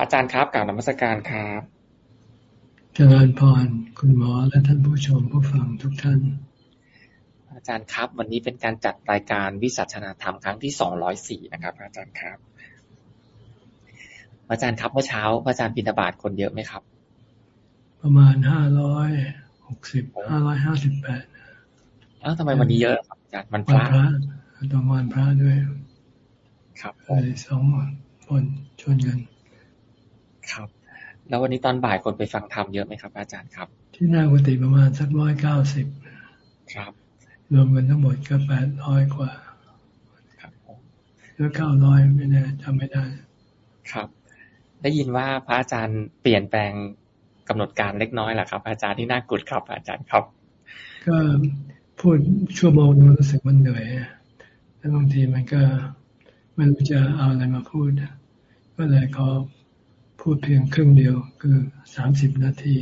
อาจารย์ครับกล่าวนมัสการครับเจริญพรคุณหมอและท่านผู้ชมผู้ฟังทุกท่าน อาจารย์ครับ วันนี้เป็นการจัดรายการวิสัชนาธรรมครั้งที่สองร้อยสี่นะครับ อาจารย์ครับ อาจารย์ครับเมื่อเช้าอาจารย์บินาบาตคนเยอะไหมครับ ประมาณห้าร้อยหกสิบห้าร้อยห้าสิบแปดอ้าวทำไมวันนี้เยอะครับอาจารย์วันพระตรงวันพระด้วย ครับเลยสองคนชนกัน ครับ แล้ววันนี้ตอนบ่ายคนไปฟังธรรมเยอะไหมครับ อาจารย์ครับ ที่หน้ากุฏิประมาณสักร้อยเก้าสิบครับ รวมกันทั้งหมดก็แปดร้อยกว่า ครับแล้วเก้าร้อยไม่แน่จำไม่ได้ ครับ ได้ยินว่าพระอาจารย์เปลี่ยนแปลงกำหนดการเล็กน้อยแหละครับ อาจารย์ที่น่ากุดครับ อาจารย์ครับ ก็พูดชั่วโมงนึงรู้สึกมันเหนื่อยแล้วบางทีมันก็ไม่รู้จะเอาอะไรมาพูด ก็เลยขอ พูดเพียงครึ่งเดียวคือสามสิบนาที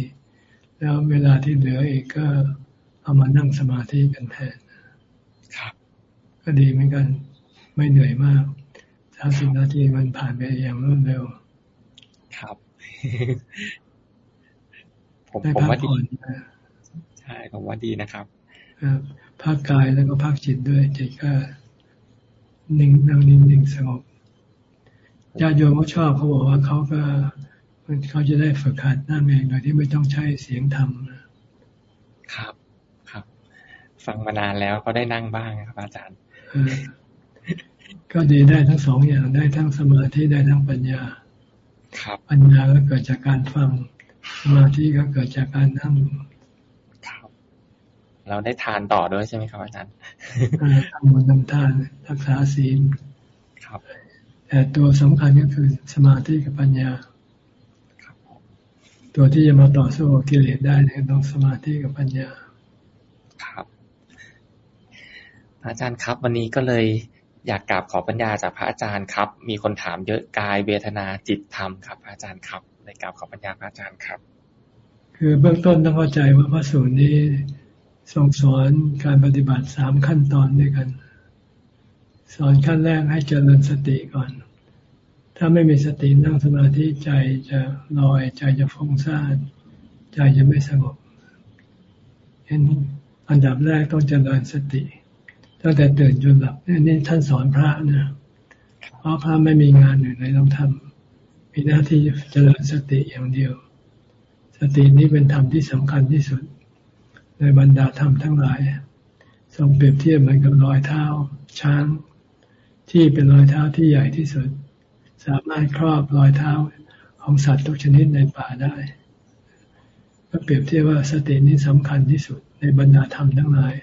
แล้วเวลาที่เหลืออีกก็เอามานั่งสมาธิกันแทนครับ ก็ดีเหมือนกัน ไม่เหนื่อยมากสามสิบนาทีมันผ่านไปอย่างรวดเร็ว ครับ ผมผมว่าดีใช่ผมว่าดีนะครับพักกายแล้วก็พักจิตด้วยจิตก็นิ่งนั่งนิ่งนิ่งสงบ ญาติโยมเขาชอบเขาบอกว่าเขาก็เขาจะได้ฝึกหัดนั่งเองโดยที่ไม่ต้องใช้เสียงธรรมครับ ครับ ฟังมานานแล้วก็ได้นั่งบ้างครับอาจารย์ก็ดีได้ทั้งสองอย่างได้ทั้งสมาธิได้ทั้งปัญญา ครับปัญญาก็เกิดจากการฟังสมาธิก็เกิดจากการนั่งครับเราได้ทานต่อด้วยใช่ไหมครับอาจารย์ทำบุญทำทานรักษาศีลครับ แต่ตัวสำคัญก็คือสมาธิกับปัญญา ตัวที่จะมาต่อสู้กิเลสได้เนี่ยต้องสมาธิกับปัญญา ครับ อาจารย์ครับวันนี้ก็เลยอยากกราบขอปัญญาจากพระอาจารย์ครับ มีคนถามเยอะกายเวทนาจิตธรรมครับอาจารย์ครับเลยกราบขอปัญญาพระอาจารย์ครับ คือเบื้องต้นต้องเข้าใจว่าพระสูตรนี้ทรงสอนการปฏิบัติสามขั้นตอนด้วยกัน สอนขั้นแรกให้เจริญสติก่อน ถ้าไม่มีสตินั่งสมาธิใจจะลอยใจจะฟุ้งซ่านใจจะไม่สงบเห็นอันดับแรกต้องเจริญสติตั้งแต่ตื่นจนหลับนี่ท่านสอนพระนะเพราะพระไม่มีงานอื่นเลยต้องทำมีหน้าที่เจริญสติอย่างเดียว สตินี้เป็นธรรมที่สำคัญที่สุด ในบรรดาธรรมทั้งหลายทรงเปรียบเทียบเหมือนกับรอยเท้าช้าง ที่เป็นรอยเท้าที่ใหญ่ที่สุด สามารถครอบรอยเท้าของสัตว์ทุกชนิดในป่าได้ก็เปรียบเทียบว่าสตินี้สำคัญที่สุดในบรรดาธรรมทั้งหลาย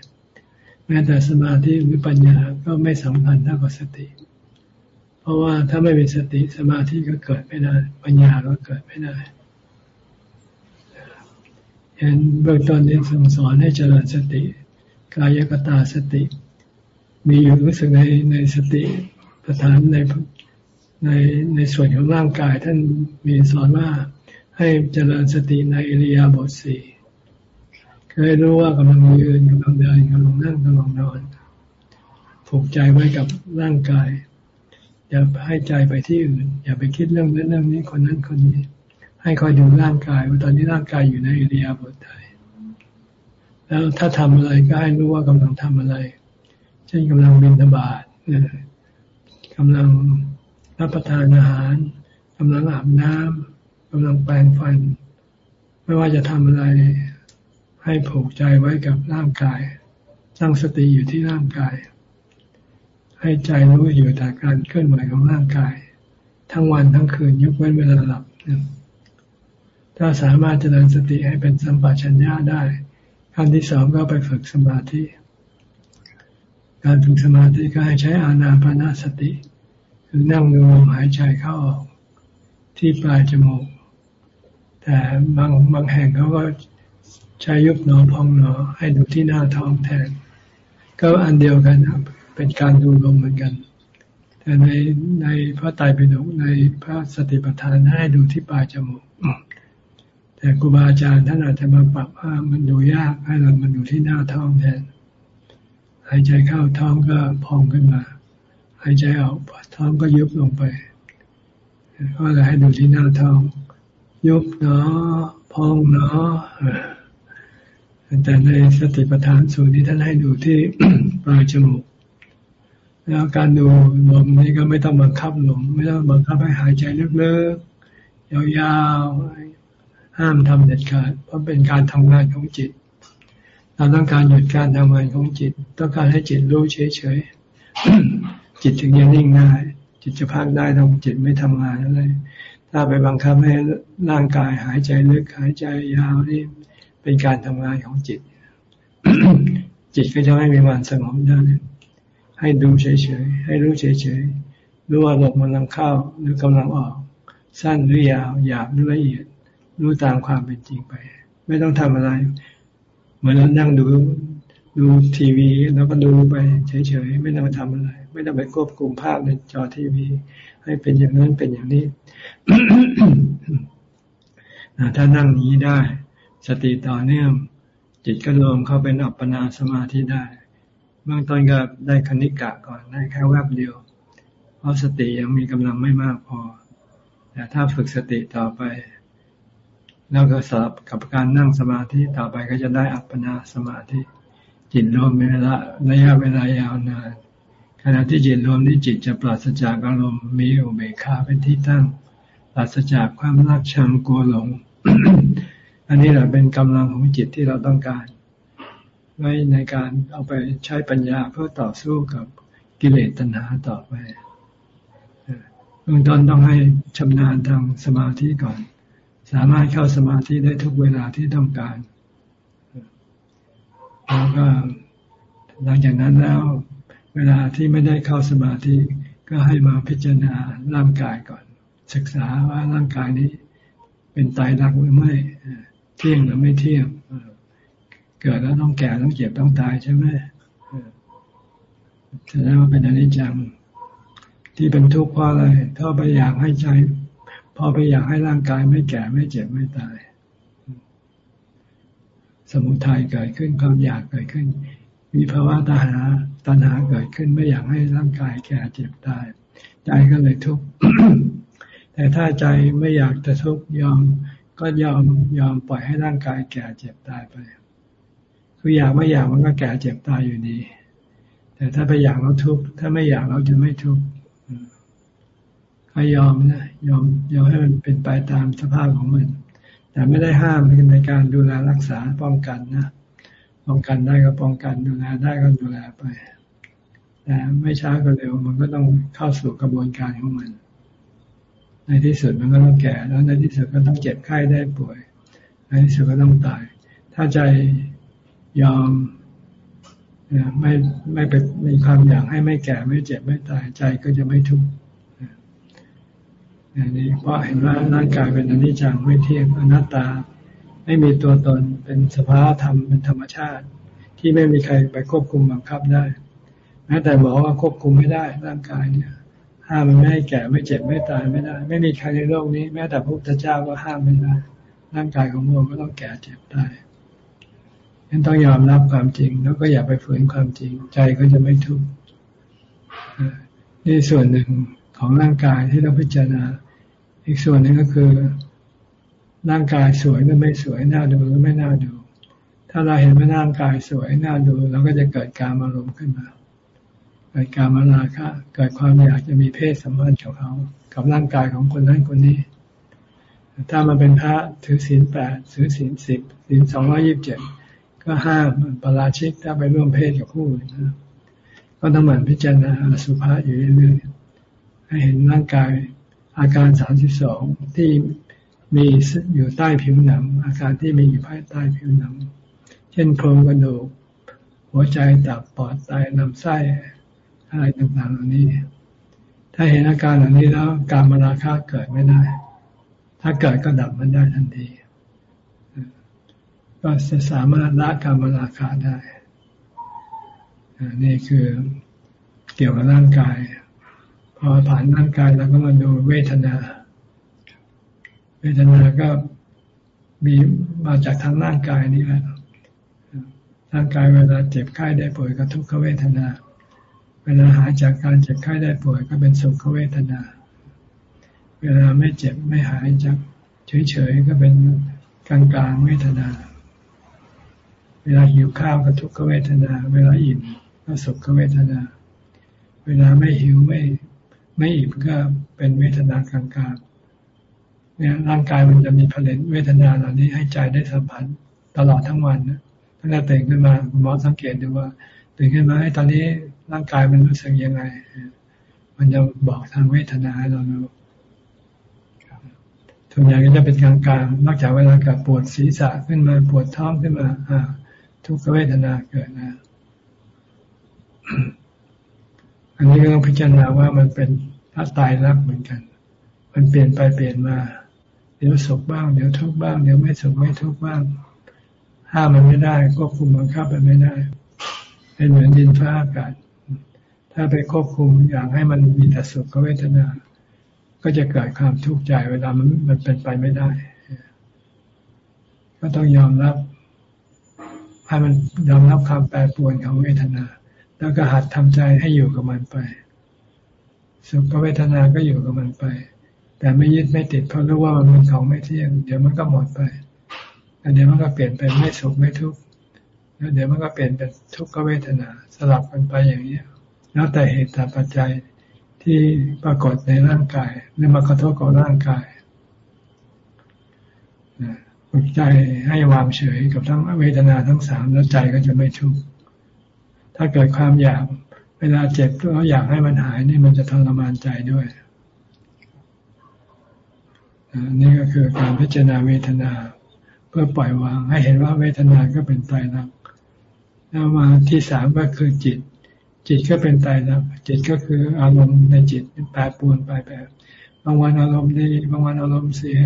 แม้แต่สมาธิหรือปัญญาก็ไม่สำคัญเท่ากับสติ เพราะว่าถ้าไม่มีสติสมาธิก็เกิดไม่ได้ ปัญญาก็เกิดไม่ได้เห็นเบื้องต้นนี้ทรงสอนให้เจริญสติ กายกตาสติ มีอยู่รู้สึกในในสติประธานในในในส่วนของร่างกาย ท่านมีสอนว่าให้เจริญสติในอิริยาบถสี่เคยรู้ว่ากำลังยืนกำลังเดินกำลังนั่งกำลังนอนผูกใจไว้กับร่างกาย อย่าให้ใจไปที่อื่น อย่าไปคิดเรื่องนั้นเรื่องนี้คนนั้นคนนี้ ให้คอยดูร่างกายว่าตอนนี้ร่างกายอยู่ในอิริยาบถใดแล้วถ้าทำอะไรก็ให้รู้ว่ากำลังทำอะไร ช่นกำลังบินทบาทกำลังรับประทานอาหารกำลังอาบน้ำกำลังแปรงฟัน ไม่ว่าจะทำอะไรให้ผูกใจไว้กับร่างกายตั้งสติอยู่ที่ร่างกาย ให้ใจรู้อยู่แต่การเคลื่อนไหวของร่างกาย ทั้งวันทั้งคืนยกเว้นเวลาหลับ ถ้าสามารถเจริญสติให้เป็นสัมปชัญญะได้ขั้นที่สองก็ไปฝึกสมาธิ การฝึกสมาธิก็ให้ใช้อานาปนาสติ คือนั่งดูลมหายใจเข้าออก ที่ปลายจมูก แต่บางบางแห่งเขาก็ใช้ยุบหนอพองหนอ ให้ดูที่หน้าท้องแทน ก็อันเดียวกันเป็นการดูลมเหมือนกัน แต่ในในพระไตรปิฎกในพระสติปัฏฐานให้ดูที่ปลายจมูกแต่ครูบาอาจารย์ท่านอาจจะมาปรับว่ามันดูยากให้เรามันดูที่หน้าท้องแทนายใจเข้าท้องก็พองขึ้นมา หายใจออกท้องก็ยุบลงไปก็เลยให้ดูที่หน้าท้อง ยุบเนาะพองเนาะแต่ในสติปัฏฐานสูตรนี้ท่านให้ดูที่ปลายจมูกแล้วการดูลมนี้ก็ไม่ต้องบังคับลมไม่ต้องบังคับให้หายใจลึกๆยาวๆห้ามทำเด็ดขาดเพราะเป็นการทำงานของจิต เราต้องการหยุดการทำงานของจิต ต้องการให้จิตรู้เฉยๆจิตถึงจะนิ่งได้จิตจะพักได้ต้องจิตไม่ทำงานอะไรถ้าไปบังคับให้ร่างกายหายใจลึกหายใจยาวนี่เป็นการทำงานของจิต จิตก็จะไม่มีวันสงบได้ให้ดูเฉยๆให้รู้เฉยๆรู้ว่าลมกำลังเข้าหรือกำลังออก สั้นหรือยาวหยาบหรือละเอียดรู้ตามความเป็นจริงไป ไม่ต้องทำอะไร เหมือนเรานั่งดูดูทีวี แล้วก็ดูไปเฉยๆ ไม่ต้องทำอะไร ไม่ต้องไปควบคุมภาพในจอทีวี ให้เป็นอย่างนั้นเป็นอย่างนี้ถ้านั่งนี้ได้ สติต่อเนื่อง จิตก็รวมเข้าเป็นอัปปนาสมาธิได้ เบื้องต้นก็ได้คณิกะก่อนได้แค่แวบเดียว เพราะสติยังมีกำลังไม่มากพอ แต่ถ้าฝึกสติต่อไป แล้วก็สลับกับการนั่งสมาธิต่อไปก็จะได้อัปปนาสมาธิ จิตรวมเวลาระยะเวลายาวนานขณะที่จิตรวมนี้จิตจะปราศจากอารมณ์มีอุเบกขาเป็นที่ตั้ง ปราศจากความรักชังกลัวหลง อันนี้แหละเป็นกำลังของจิตที่เราต้องการ ไว้ในการเอาไปใช้ปัญญาเพื่อต่อสู้กับกิเลสตัณหาต่อไปเบื้องต้นต้องให้ชำนาญทางสมาธิก่อน สามารถเข้าสมาธิได้ทุกเวลาที่ต้องการ แล้วก็หลังจากนั้นแล้ว เวลาที่ไม่ได้เข้าสมาธิก็ให้มาพิจารณาร่างกายก่อน ศึกษาว่าร่างกายนี้ เป็นตายรักหรือไม่เที่ยงหรือไม่เที่ยงเกิดแล้วต้องแก่ต้องเจ็บต้องตายใช่ไหมแสดงว่าเป็นอนิจจังที่เป็นทุกข์เพราะอะไรถ้าไปอยากให้ใจ พอไปอยากให้ร่างกายไม่แก่ไม่เจ็บไม่ตาย สมุทัยเกิดขึ้นความอยากเกิดขึ้น มีภาวะตัณหาตัณหาเกิดขึ้นไม่อยากให้ร่างกายแก่เจ็บตาย ใจก็เลยทุกข์แต่ถ้าใจไม่อยากจะทุกข์ยอมก็ยอมยอมปล่อยให้ร่างกายแก่เจ็บตายไป คืออยากไม่อยากมันก็แก่เจ็บตายอยู่ดี แต่ถ้าไปอยากเราทุกข์ถ้าไม่อยากเราจะไม่ทุกข์ ก็ยอมนะยอมยอมให้มันเป็นไปตามสภาพของมัน แต่ไม่ได้ห้ามในการดูแลรักษาป้องกันนะป้องกันได้ก็ป้องกันดูแลได้ก็ดูแลไปแต่ไม่ช้าก็เร็วมันก็ต้องเข้าสู่กระบวนการของมัน ในที่สุดมันก็ต้องแก่ แล้วในที่สุดก็ต้องเจ็บไข้ได้ป่วย ในที่สุดก็ต้องตาย ถ้าใจยอมไม่ไม่ไปมีความอยากให้ไม่แก่ไม่เจ็บไม่ตายใจก็จะไม่ทุกข์ นี่เพราะเห็นว่าร่างกายเป็นอนิจจังไม่เที่ยงอนัตตา ไม่มีตัวตนเป็นสภาวธรรมเป็นธรรมชาติ ที่ไม่มีใครไปควบคุมบังคับได้แม้แต่หมอว่าควบคุมไม่ได้ร่างกายเนี่ย ห้ามมันไม่ให้แก่ไม่เจ็บไม่ตายไม่ได้ ไม่มีใครในโลกนี้ แม้แต่พระพุทธเจ้าก็ห้ามไม่ได้ ร่างกายของเราก็ต้องแก่เจ็บตายฉะนั้นต้องยอมรับความจริง แล้วก็อย่าไปฝืนความจริง ใจก็จะไม่ทุกข์นี่ส่วนหนึ่งของร่างกายที่เราพิจารณา อีกส่วนหนึ่งก็คือ ร่างกายสวยหรือไม่สวยน่าดูหรือไม่น่าดู ถ้าเราเห็นว่าร่างกายสวยน่าดูเราก็จะเกิดการอารมณ์ขึ้นมาเกิดการมาราคะเกิดความอยากจะมีเพศสัมพันธ์กับเขากับร่างกายของคนนั้นคนนี้ ถ้ามันเป็นพระถือศีลแปดถือศีลสิบศีลสองร้อยิบเจ็ดก็ห้ามปราชิกถ้าไปร่วมเพศกับผู้อื่นนะก็ต้องเหมือนพิจารณาสุภาพอยู่เรื่อยๆให้เห็นร่างกาย อาการสามสิบสองที่มีอยู่ใต้ผิวหนัง อาการที่มีอยู่ภายใต้ผิวหนัง เช่นโครงกระดูก หัวใจตับปอดไตลำไส้อะไรต่างๆเหล่านี้ ถ้าเห็นอาการเหล่านี้แล้วการมาราคาเกิดไม่ได้ ถ้าเกิดก็ดับมันได้ทันที ก็จะสามารถละการมาราคาได้นี่คือเกี่ยวกับร่างกาย พอผ่านร่างกายแล้วก็มาดูเวทนา เวทนาก็มีมาจากทางร่างกายนี่แหละร่างกายเวลาเจ็บไข้ได้ป่วยก็ทุกขเวทนา เวลาหายจากการเจ็บไข้ได้ป่วยก็เป็นสุขเวทนา เวลาไม่เจ็บไม่หายจากเฉยๆก็เป็นกลางๆเวทนา เวลาหิวข้าวก็ทุกขเวทนา เวลาอิ่มก็สุขเวทนา เวลาไม่หิวไม่ ไม่อิ่มก็เป็นเวทนากลางๆเนี่ยร่างกายมันจะมีผลิตเวทนาเหล่านี้ให้ใจได้สัมผัสตลอดทั้งวันนะตั้งแต่ตื่นขึ้นมาคุณหมอสังเกตดูว่าตื่นขึ้นมาให้ตอนนี้ร่างกายมันรู้สึกยังไง มันจะบอกทางเวทนาให้เรารู้ทุกอย่างก็จะเป็นกลางๆ นอกจากเวลากับปวดศีรษะขึ้นมาปวดท้องขึ้นมาอ่าทุกขเวทนาเกิดนะ อันนี้ก็ต้องพิจารณาว่ามันเป็น พระตายรักเหมือนกัน มันเปลี่ยนไปเปลี่ยนมา เดี๋ยวสุขบ้าง เดี๋ยวทุกข์บ้าง เดี๋ยวไม่สุขไม่ทุกข์บ้าง ห้ามมันไม่ได้ควบคุมบังคับมันไม่ได้ เป็นเหมือนดินฟ้าอากาศ ถ้าไปควบคุมอยากให้มันมีแต่สุขเวทนา ก็จะเกิดความทุกข์ใจเวลามันมันเป็นไปไม่ได้ ก็ต้องยอมรับให้มันยอมรับความแปรปรวนของเวทนา แล้วก็หัดทำใจให้อยู่กับมันไป สุขเวทนาก็อยู่กับมันไป แต่ไม่ยึดไม่ติดเพราะรู้ว่ามันเป็นของไม่เที่ยง เดี๋ยวมันก็หมดไปเดี๋ยวมันก็เปลี่ยนเป็นไม่สุขไม่ทุกข์แล้วเดี๋ยวมันก็เปลี่ยนเป็นทุกขเวทนาสลับกันไปอย่างนี้แล้วแต่เหตุแต่ปัจจัยที่ปรากฏในร่างกายหรือมากระทบกับร่างกายฝึกใจให้วางเฉยกับทั้งเวทนาทั้งสามแล้วใจก็จะไม่ทุกข์ถ้าเกิดความอยาก เวลาเจ็บแล้วอยากให้มันหายนี่มันจะทรมานใจด้วยนี่ก็คือการพิจารณาเวทนา เพื่อปล่อยวาง ให้เห็นว่าเวทนาก็เป็นไตรลักษณ์แล้วมาที่สามก็คือจิต จิตก็เป็นไตรลักษณ์จิตก็คืออารมณ์ในจิตแปรปรวนไปแบบบางวันอารมณ์ดีบางวันอารมณ์เสีย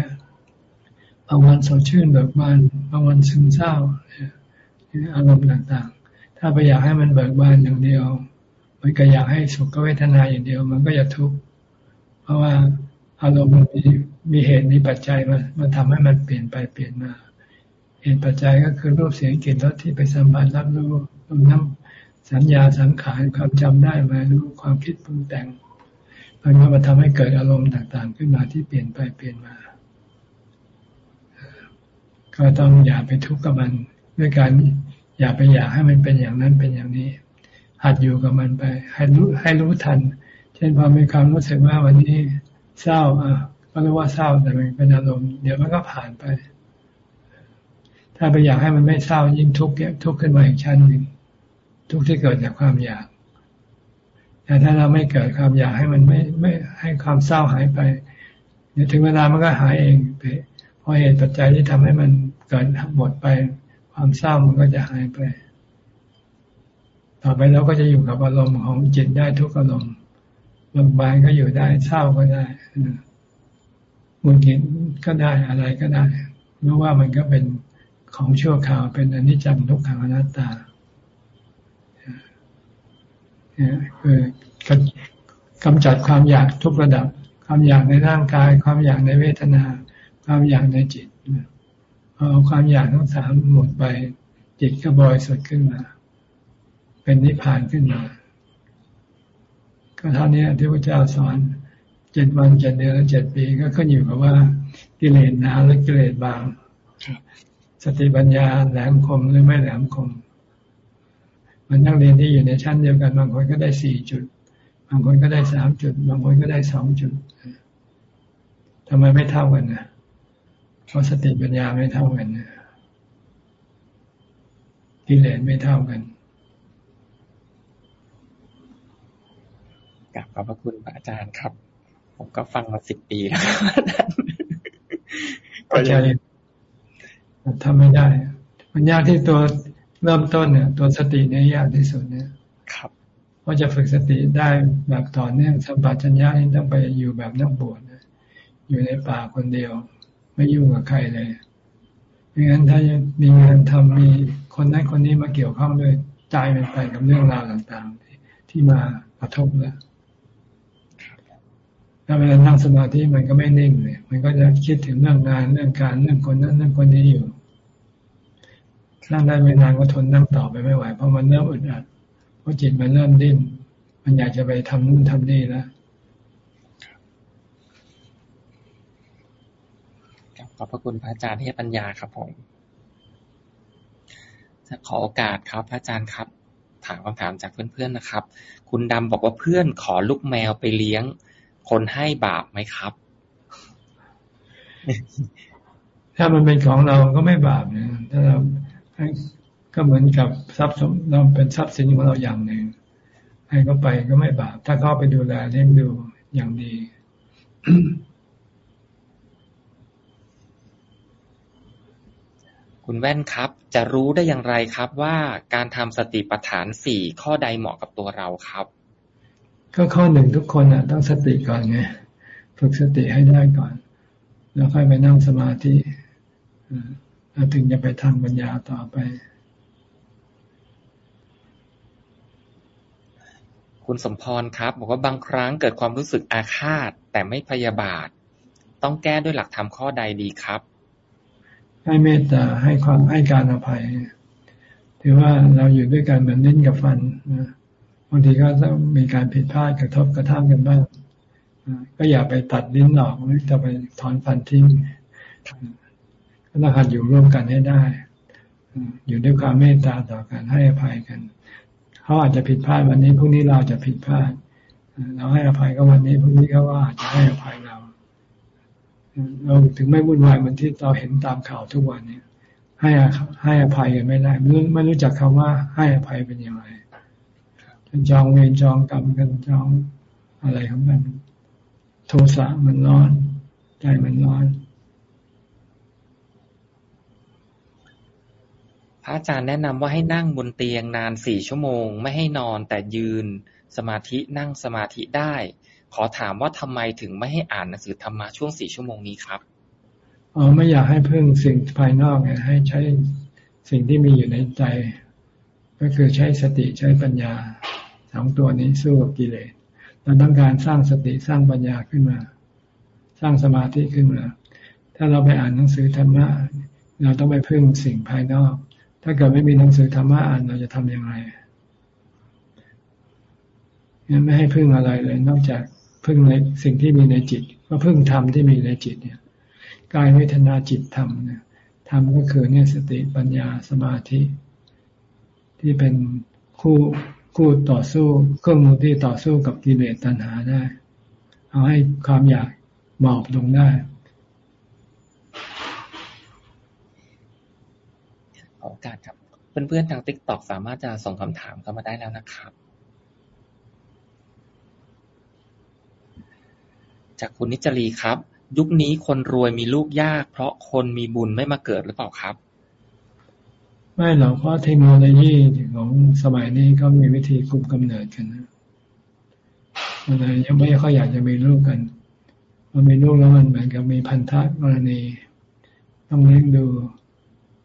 บางวันสดชื่นเบิกบานบางวันซึมเศร้าอารมณ์ต่างๆ ถ้าไปอยากให้มันเบิกบานอย่างเดียว มันก็อยากให้สุขเวทนาอย่างเดียว มันก็จะทุกข์เพราะว่าอารมณ์มันมีมีเหตุมีปัจจัยมันมันทำให้มันเปลี่ยนไปเปลี่ยนมา เหตุปัจจัยก็คือรูปเสียงกลิ่นรสที่ไปสัมผัสรับรู้รวมน้ำสัญญาสังขารความจำได้มารู้ความคิดปรุงแต่งมันก็มาทำให้เกิดอารมณ์ต่างๆ ขึ้นมาที่เปลี่ยนไปเปลี่ยนมา ก็ต้องอย่าไปทุกข์กับมัน ด้วยการอย่าไปอยากให้มันเป็นอย่างนั้นเป็นอย่างนี้ หัดอยู่กับมันไป ให้รู้ให้รู้ทัน เช่นพอมีความรู้สึกว่าวันนี้เศร้าอะก็รู้ว่าเศร้าแต่มันเป็นอารมณ์เดี๋ยวมันก็ผ่านไป ถ้าไปอยากให้มันไม่เศร้ายิ่งทุกข์ทุกข์ขึ้นมาอีกชั้นหนึ่งทุกข์ที่เกิดจากความอยากแต่ถ้าเราไม่เกิดความอยากให้มันไม่ไม่ให้ความเศร้าหายไปเดี๋ยวถึงเวลามันก็หายเองไปราะเหตุปัจจัยที่ทำให้มันเกิดหมดไป ความเศร้ามันก็จะหายไป ต่อไปเราก็จะอยู่กับอารมณ์ของจิตได้ทุกอารมณ์บางบานก็อยู่ได้เศร้าก็ได้มุนหินก็ได้อะไรก็ได้รู้ว่ามันก็เป็นของชั่วคราวเป็นอนิจจังทุกขังอนัตตาเนี่ยคือกำจัดความอยากทุกระดับ ความอยากในร่างกาย ความอยากในเวทนา ความอยากในจิตพอความอยากทั้งสามหมดไป จิตก็บริสุทธิ์ขึ้นมา เป็นนิพพานขึ้นมา ก็เท่านี้ที่พระเจ้าสอนเจ็ดวันเจ็ดเดือนและเจ็ดปีก็ขึ้นอยู่กับว่ากิเลสหนาหรือกิเลสบางสติปัญญาแหลมคมหรือไม่แหลมคม มันนักเรียนที่อยู่ในชั้นเดียวกันบางคนก็ได้สี่จุด บางคนก็ได้สามจุด บางคนก็ได้สองจุดทำไมไม่เท่ากันนะเพราะสติปัญญาไม่เท่ากันกิเลสไม่เท่ากัน กลับขอบพระคุณพระอาจารย์ครับ ผมก็ฟังมาสิบปีแล้วก็จะทำไม่ได้ มันยากที่ตัวเริ่มต้นเนี่ย ตัวสติเนี่ยยากที่สุดเนี่ย ครับเพราะจะฝึกสติได้แบบต่อเนื่องสัมปชัญญะนี่ต้องไปอยู่แบบนักบวชนะอยู่ในป่าคนเดียว ไม่ยุ่งกับใครเลยไม่งั้นถ้ามีงานทำมีคนนั้นคนนี้มาเกี่ยวข้องด้วยใจเป็นไปกับเรื่องราวต่างๆ ที่มากระทบแล้ว ถ้าเวลานั่งสมาธิมันก็ไม่นิ่งเลย มันก็จะคิดถึงเรื่องงานเรื่องการเรื่องคนนั้นเรื่องคนนี้อยู่นั่งได้ไม่นานก็ทนนั่งต่อไปไม่ไหว เพราะมันเริ่มอึดอัดเพราะจิตมันเริ่มดิ้น มันอยากจะไปทำนู่นทำนี่แล้วขอบพระคุณพระอาจารย์ให้ปัญญาครับผม จะขอโอกาสครับ พระอาจารย์ครับ ถามคำถามจากเพื่อนๆนะครับ คุณดำบอกว่าเพื่อนขอลูกแมวไปเลี้ยง คนให้บาปไหมครับ ถ้ามันเป็นของเราก็ไม่บาปนะถ้าเราก็เหมือนกับทรัพย์เราเป็นทรัพย์สินของเราอย่างหนึ่งให้เขาไปก็ไม่บาป ถ้าเขาไปดูแลเลี้ยงดูอย่างดี คุณแว่นครับ จะรู้ได้อย่างไรครับว่าการทำสติปัฏฐานสี่ข้อใดเหมาะกับตัวเราครับ ก็ข้อหนึ่งทุกคนอะ ต้องสติก่อนไงฝึกสติให้ได้ก่อน แล้วค่อยไปนั่งสมาธิแล้วถึงจะไปทำปัญญาต่อไป คุณสมพรครับ บอกว่าบางครั้งเกิดความรู้สึกอาฆาต แต่ไม่พยาบาท ต้องแก้ด้วยหลักธรรมข้อใดดีครับ ให้เมตตาให้ความให้การอภัย ถือว่าเราอยู่ด้วยกันเหมือนเล่นกับฟันนะ บางทีก็ต้องมีการผิดพลาดกระทบกระทั่งกันบ้างก็อย่าไปตัดลิ้นหลอกหรือจะไปถอนฟันทิ้งก็ต้องหัดอยู่ร่วมกันให้ได้อยู่ด้วยความเมตตาต่อกันให้อภัยกันเขาอาจจะผิดพลาดวันนี้พรุ่งนี้เราจะผิดพลาดเราให้อภัยก็วันนี้พรุ่งนี้เขาว่าอาจจะให้อภัยเราเราถึงไม่วุ่นวายเหมือนที่เราเห็นตามข่าวทุกวันนี้ให้ให้อภัยกันไม่ได้ไม่รู้ไม่รู้จักคำว่าให้อภัยเป็นอย่างไร จองเวรจองกรรมกันจองอะไรของมัน โทสะมันร้อน ใจมันร้อนระอาจารย์แนะนำว่าให้นั่งบนเตียงนานสี่ชั่วโมง ไม่ให้นอนแต่ยืนสมาธินั่งสมาธิได้ ขอถามว่าทำไมถึงไม่ให้อ่านหนังสือธรรมะช่วงสี่ชั่วโมงนี้ครับอ๋อไม่อยากให้พึ่งสิ่งภายนอกไงให้ใช้สิ่งที่มีอยู่ในใจ ก็คือใช้สติใช้ปัญญาส องตัวนี้สู้กับกิเลสเราต้องการสร้างสติสร้างปัญญาขึ้นมา สร้างสมาธิขึ้นมา ถ้าเราไปอ่านหนังสือธรรมะเราต้องไปพึ่งสิ่งภายนอก ถ้าเกิดไม่มีหนังสือธรรมะอ่านเราจะทำอย่างไรงั้นไม่ให้พึ่งอะไรเลย นอกจากพึ่งในสิ่งที่มีในจิต ก็พึ่งธรรมที่มีในจิตเนี่ยกายเวทนาจิตธรรมเนี่ยธรรมก็คือเนี่ยสติปัญญาสมาธิ ที่เป็นคู่ คู่ต่อสู้เครื่องมือที่ต่อสู้กับกิเลสตัณหาได้ เอาให้ความอยากหมอบลงได้โอกาสครับ เพื่อนๆทางติ๊กต็อกสามารถจะส่งคำถามเข้ามาได้แล้วนะครับ จากคุณนิจรีครับ ยุคนี้คนรวยมีลูกยาก เพราะคนมีบุญไม่มาเกิดหรือเปล่าครับ ไม่หรอกเพราะเทคโนโลยีของสมัยนี้ก็มีวิธีคุมกำเนิดกันนะมันเลยยังไม่ค่อยอยากจะมีลูกกันมันมีลูกแล้วมันเหมือนกับมีพันธะกรณีต้องเลี้ยงดู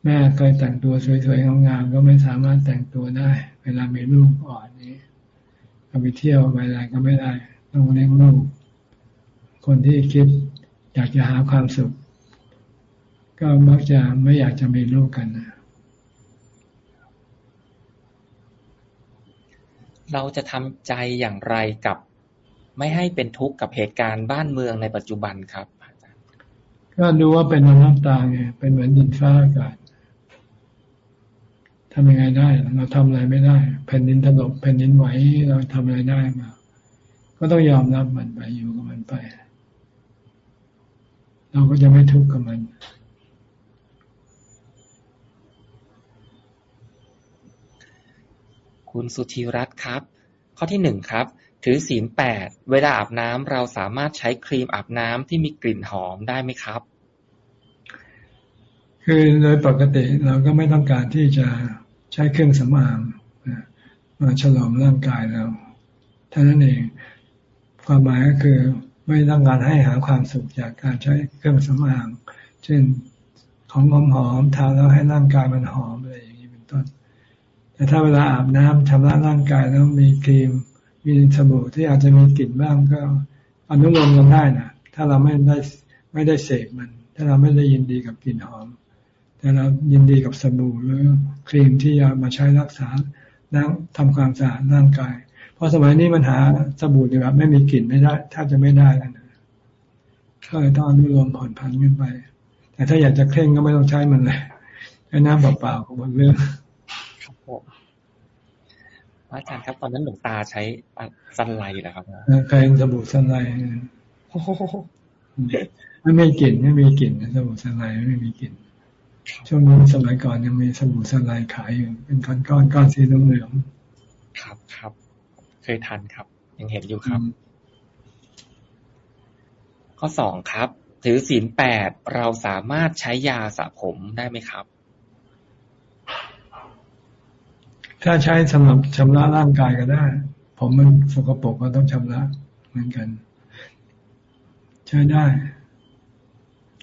แม่เคยแต่งตัวสวยๆงามๆก็ไม่สามารถแต่งตัวได้ เวลามีลูกอ่อนนี้ก็ไปเที่ยวไปอะไรก็ไม่ได้ ต้องเลี้ยงลูก คนที่คิดอยากจะหาความสุข ก็มักจะไม่อยากจะมีลูกกันนะ เราจะทำใจอย่างไรกับ ไม่ให้เป็นทุกข์กับเหตุการณ์บ้านเมืองในปัจจุบันครับก็ดูว่าเป็นน้ำตาไงเป็นเหมือนดินฟ้าอากาศทำยังไงได้ เราทำอะไรไม่ได้แผ่นดินถล่มแผ่นดินไหวเราทำอะไรได้มา ก็ต้องยอมรับมันไปอยู่กับมันไป เราก็จะไม่ทุกข์กับมัน คุณสุธีรัตน์ครับ ข้อที่หนึ่งครับ ถือศีลแปดเวลาอาบน้ำเราสามารถใช้ครีมอาบน้ำที่มีกลิ่นหอมได้ไหมครับ คือโดยปกติเราก็ไม่ต้องการที่จะใช้เครื่องสำอางมาฉลองร่างกายเราเท่านั้นเองความหมายก็คือไม่ต้องการให้หาความสุขจากการใช้เครื่องสำอาง เช่นของหอมหอมทาแล้วให้ร่างกายมันหอมอะไรอย่างนี้เป็นต้น แต่ถ้าเวลาอาบน้ำชำระร่างกายแล้วมีครีม มีสบู่ที่อาจจะมีกลิ่นบ้างก็อนุโลมกันได้นะถ้าเราไม่ได้ไม่ได้เสพมัน ถ้าเราไม่ได้ยินดีกับกลิ่นหอม แต่เรายินดีกับสบู่หรือครีมที่จะมาใช้รักษาล้างทำความสะอาดร่างกาย เพราะสมัยนี้มันหาสบู่แบบไม่มีกลิ่นไม่ได้ถ้าจะไม่ได้แล้วนะก็เลยต้องอนุโลมผ่อนผันขึ้นไป แต่ถ้าอยากจะเคร่งก็ไม่ต้องใช้มันเลยใช้น้ำเปล่าๆของมันเรื่อง อาจารย์ครับ ตอนนั้นหลวงตาใช้สันไลเหรอครับใครสบู่สันไลไม่มีกลิ่นไม่มีกลิ่นสบู่สันไลไม่มีกลิ่นช่วงนั้นสมัยก่อนยังมีสบู่สันไลขายอยู่เป็นก้อนก้อนก้อนสีเหลืองครับครับ เคยทันครับ ยังเห็นอยู่ครับ ข้อสองครับ ถือศีลแปดเราสามารถใช้ยาสระผมได้ไหมครับ ถ้าใช้สำหรับชำระร่างกายก็ได้ ผมมันสกปรกก็ต้องชำระเหมือนกัน ใช้ได้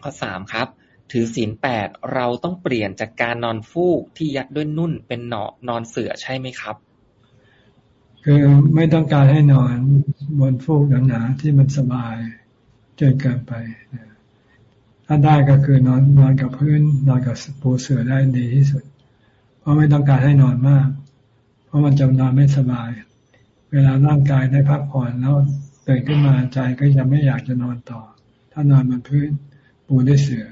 ข้อสามครับ ถือศีลแปดเราต้องเปลี่ยนจากการนอนฟูกที่ยัดด้วยนุ่นเป็นเนาะนอนเสือใช่ไหมครับ คือไม่ต้องการให้นอนบนฟูกหนาๆที่มันสบายเจนเกินไปถ้าได้ก็คือนอนนอนกับพื้นนอนกับปูเสือได้ดีที่สุด เพราะไม่ต้องการให้นอนมาก เพราะมันจะนอนไม่สบาย เวลาร่างกายได้พักผ่อนแล้วตื่นขึ้นมาใจก็จะไม่อยากจะนอนต่อ ถ้านอนบนพื้นปูด้วยเสือ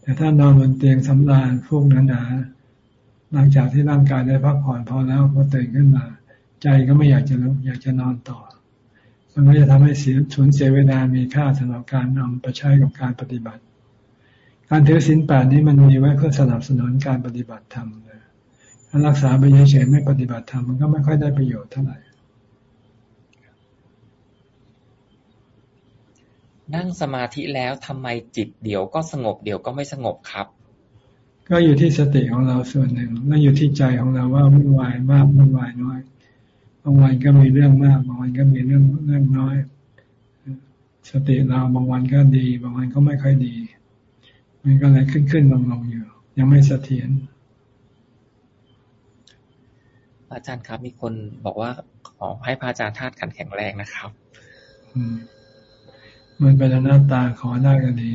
แต่ถ้านอนบนเตียงสำราญฟูกหนาๆหลังจากที่ร่างกายได้พักผ่อนพอแล้วพอตื่นขึ้นมา ใจก็ไม่อยากจะอยากจะนอนต่อ มันก็จะทำให้เสียสูญเสียเวลามีค่าสำหรับการนำไปใช้กับการปฏิบัติ การถือศีลแปดนี้มันมีไว้เพื่อสนับสนุนการปฏิบัติธรรม ถ้ารักษาไปเฉยๆไม่ปฏิบัติธรรมมันก็ไม่ค่อยได้ประโยชน์เท่าไหร่นั่งสมาธิแล้วทำไมจิตเดี๋ยวก็สงบเดี๋ยวก็ไม่สงบครับ ก็อยู่ที่สติของเราส่วนหนึ่งและอยู่ที่ใจของเราว่าวุ่นวายมากวุ่นวายน้อยบางวันก็มีเรื่องมากบางวันก็มีเรื่องเรื่องน้อย สติเราบางวันก็ดี บางวันก็ไม่ค่อยดี มันก็เลยขึ้นขึ้นลงลงอยู่ ยังไม่เสถียร อาจารย์ครับ มีคนบอกว่าขอให้พระอาจารย์ธาตุขันแข็งแรงนะครับอืมมันเป็นหน้าตาขอได้ก็ดี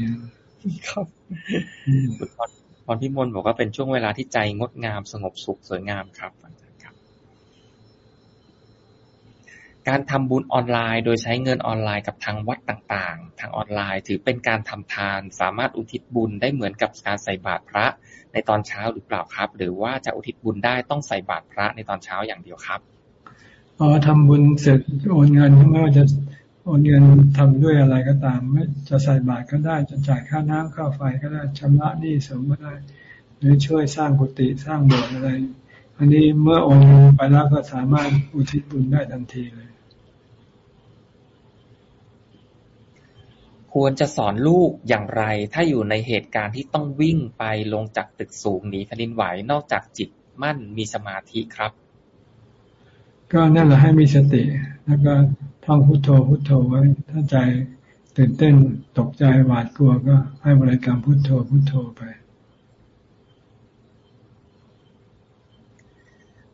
ครับพรพี่มนบอกว่าเป็นช่วงเวลาที่ใจงดงามสงบสุขสวยงามครับอาจารย์ครับ การทำบุญออนไลน์ โดยใช้เงินออนไลน์กับทางวัดต่าง ๆ ทางออนไลน์ถือเป็นการทำทาน สามารถอุทิศบุญได้เหมือนกับการใส่บาตรพระในตอนเช้าหรือเปล่าครับ หรือว่าจะอุทิศบุญได้ต้องใส่บาตรพระในตอนเช้าอย่างเดียวครับอ๋อทำบุญเสร็จโอนเงินไม่ว่าจะโอนเงินทำด้วยอะไรก็ตามไม่จะใส่บาตรก็ได้จะจ่ายค่าน้ำค่าไฟก็ได้ชำระหนี้สมก็ได้ หรือช่วยสร้างกุฏิสร้างโบสถ์อะไร อันนี้เมื่อโอนไปแล้วก็สามารถอุทิศบุญได้ทันทีเลย ควรจะสอนลูกอย่างไร ถ้าอยู่ในเหตุการณ์ที่ต้องวิ่งไปลงจากตึกสูงหนีแผ่นดินไหวนอกจากจิตมั่นมีสมาธิครับ ก็นั่นแหละให้มีสติ แล้วก็ท่องพุโทโธพุโทโธไว้ถ้าใจตื่นเต้นตกใจหวาดกลัวก็ให้บริกรรมพุโทโธพุโทโธไป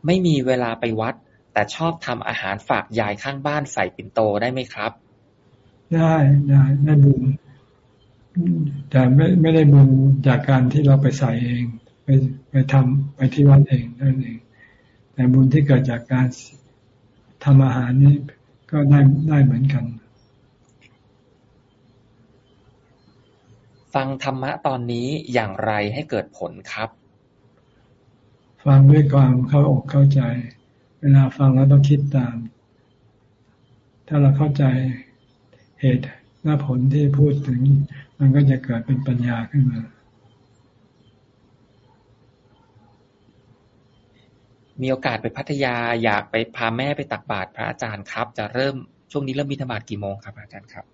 ไม่มีเวลาไปวัด แต่ชอบทำอาหารฝากยายข้างบ้านใส่ปิ่นโตได้ไหมครับ ได้ได้ได้บุญแต่ไม่ไม่ได้บุญจากการที่เราไปใส่เอง ไปไปทำไปที่วัดเองนั่นเอง แต่บุญที่เกิดจากการทำอาหารนี้ก็ได้ได้เหมือนกัน ฟังธรรมะตอนนี้อย่างไรให้เกิดผลครับ ฟังด้วยความเข้าอกเข้าใจ เวลาฟังแล้วต้องคิดตาม ถ้าเราเข้าใจ เหตุและผลที่พูดถึง มันก็จะเกิดเป็นปัญญาขึ้นมามีโอกาสไปพัทยาอยากไปพาแม่ไปตักบาตรพระอาจารย์ครับ จะเริ่มช่วงนี้เริ่มมีธรรมะกี่โมงครับอาจารย์ครับ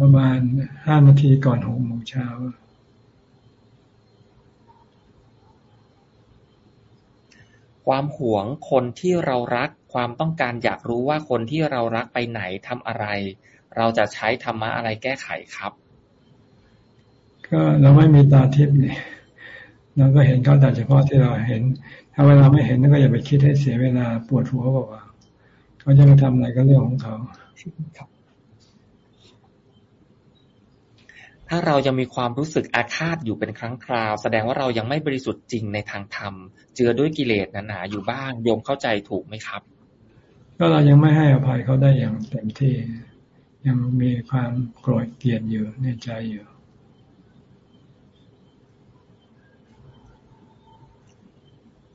ประมาณห้านาทีก่อนหกโมงเช้าความหวงคนที่เรารัก ความต้องการอยากรู้ว่าคนที่เรารักไปไหนทำอะไร เราจะใช้ธรรมะอะไรแก้ไขครับ ก็เราไม่มีตาทิพย์นี่เราก็เห็นเขาแต่เฉพาะที่เราเห็น ถ้าเวลาไม่เห็นก็อย่าไปคิดให้เสียเวลาปวดหัวบอกว่าเขาจะไปทำอะไรก็เรื่องของเขาครับถ้าเรายังมีความรู้สึกอาฆาตอยู่เป็นครั้งคราว แสดงว่าเรายังไม่บริสุทธิ์จริงในทางธรรม เจือด้วยกิเลสหนาๆอยู่บ้างโยมเข้าใจถูกไหมครับ ก็เรายังไม่ให้อภัยเขาได้อย่างเต็มที่ ยังมีความโกรธเกลียดอยู่ในใจอยู่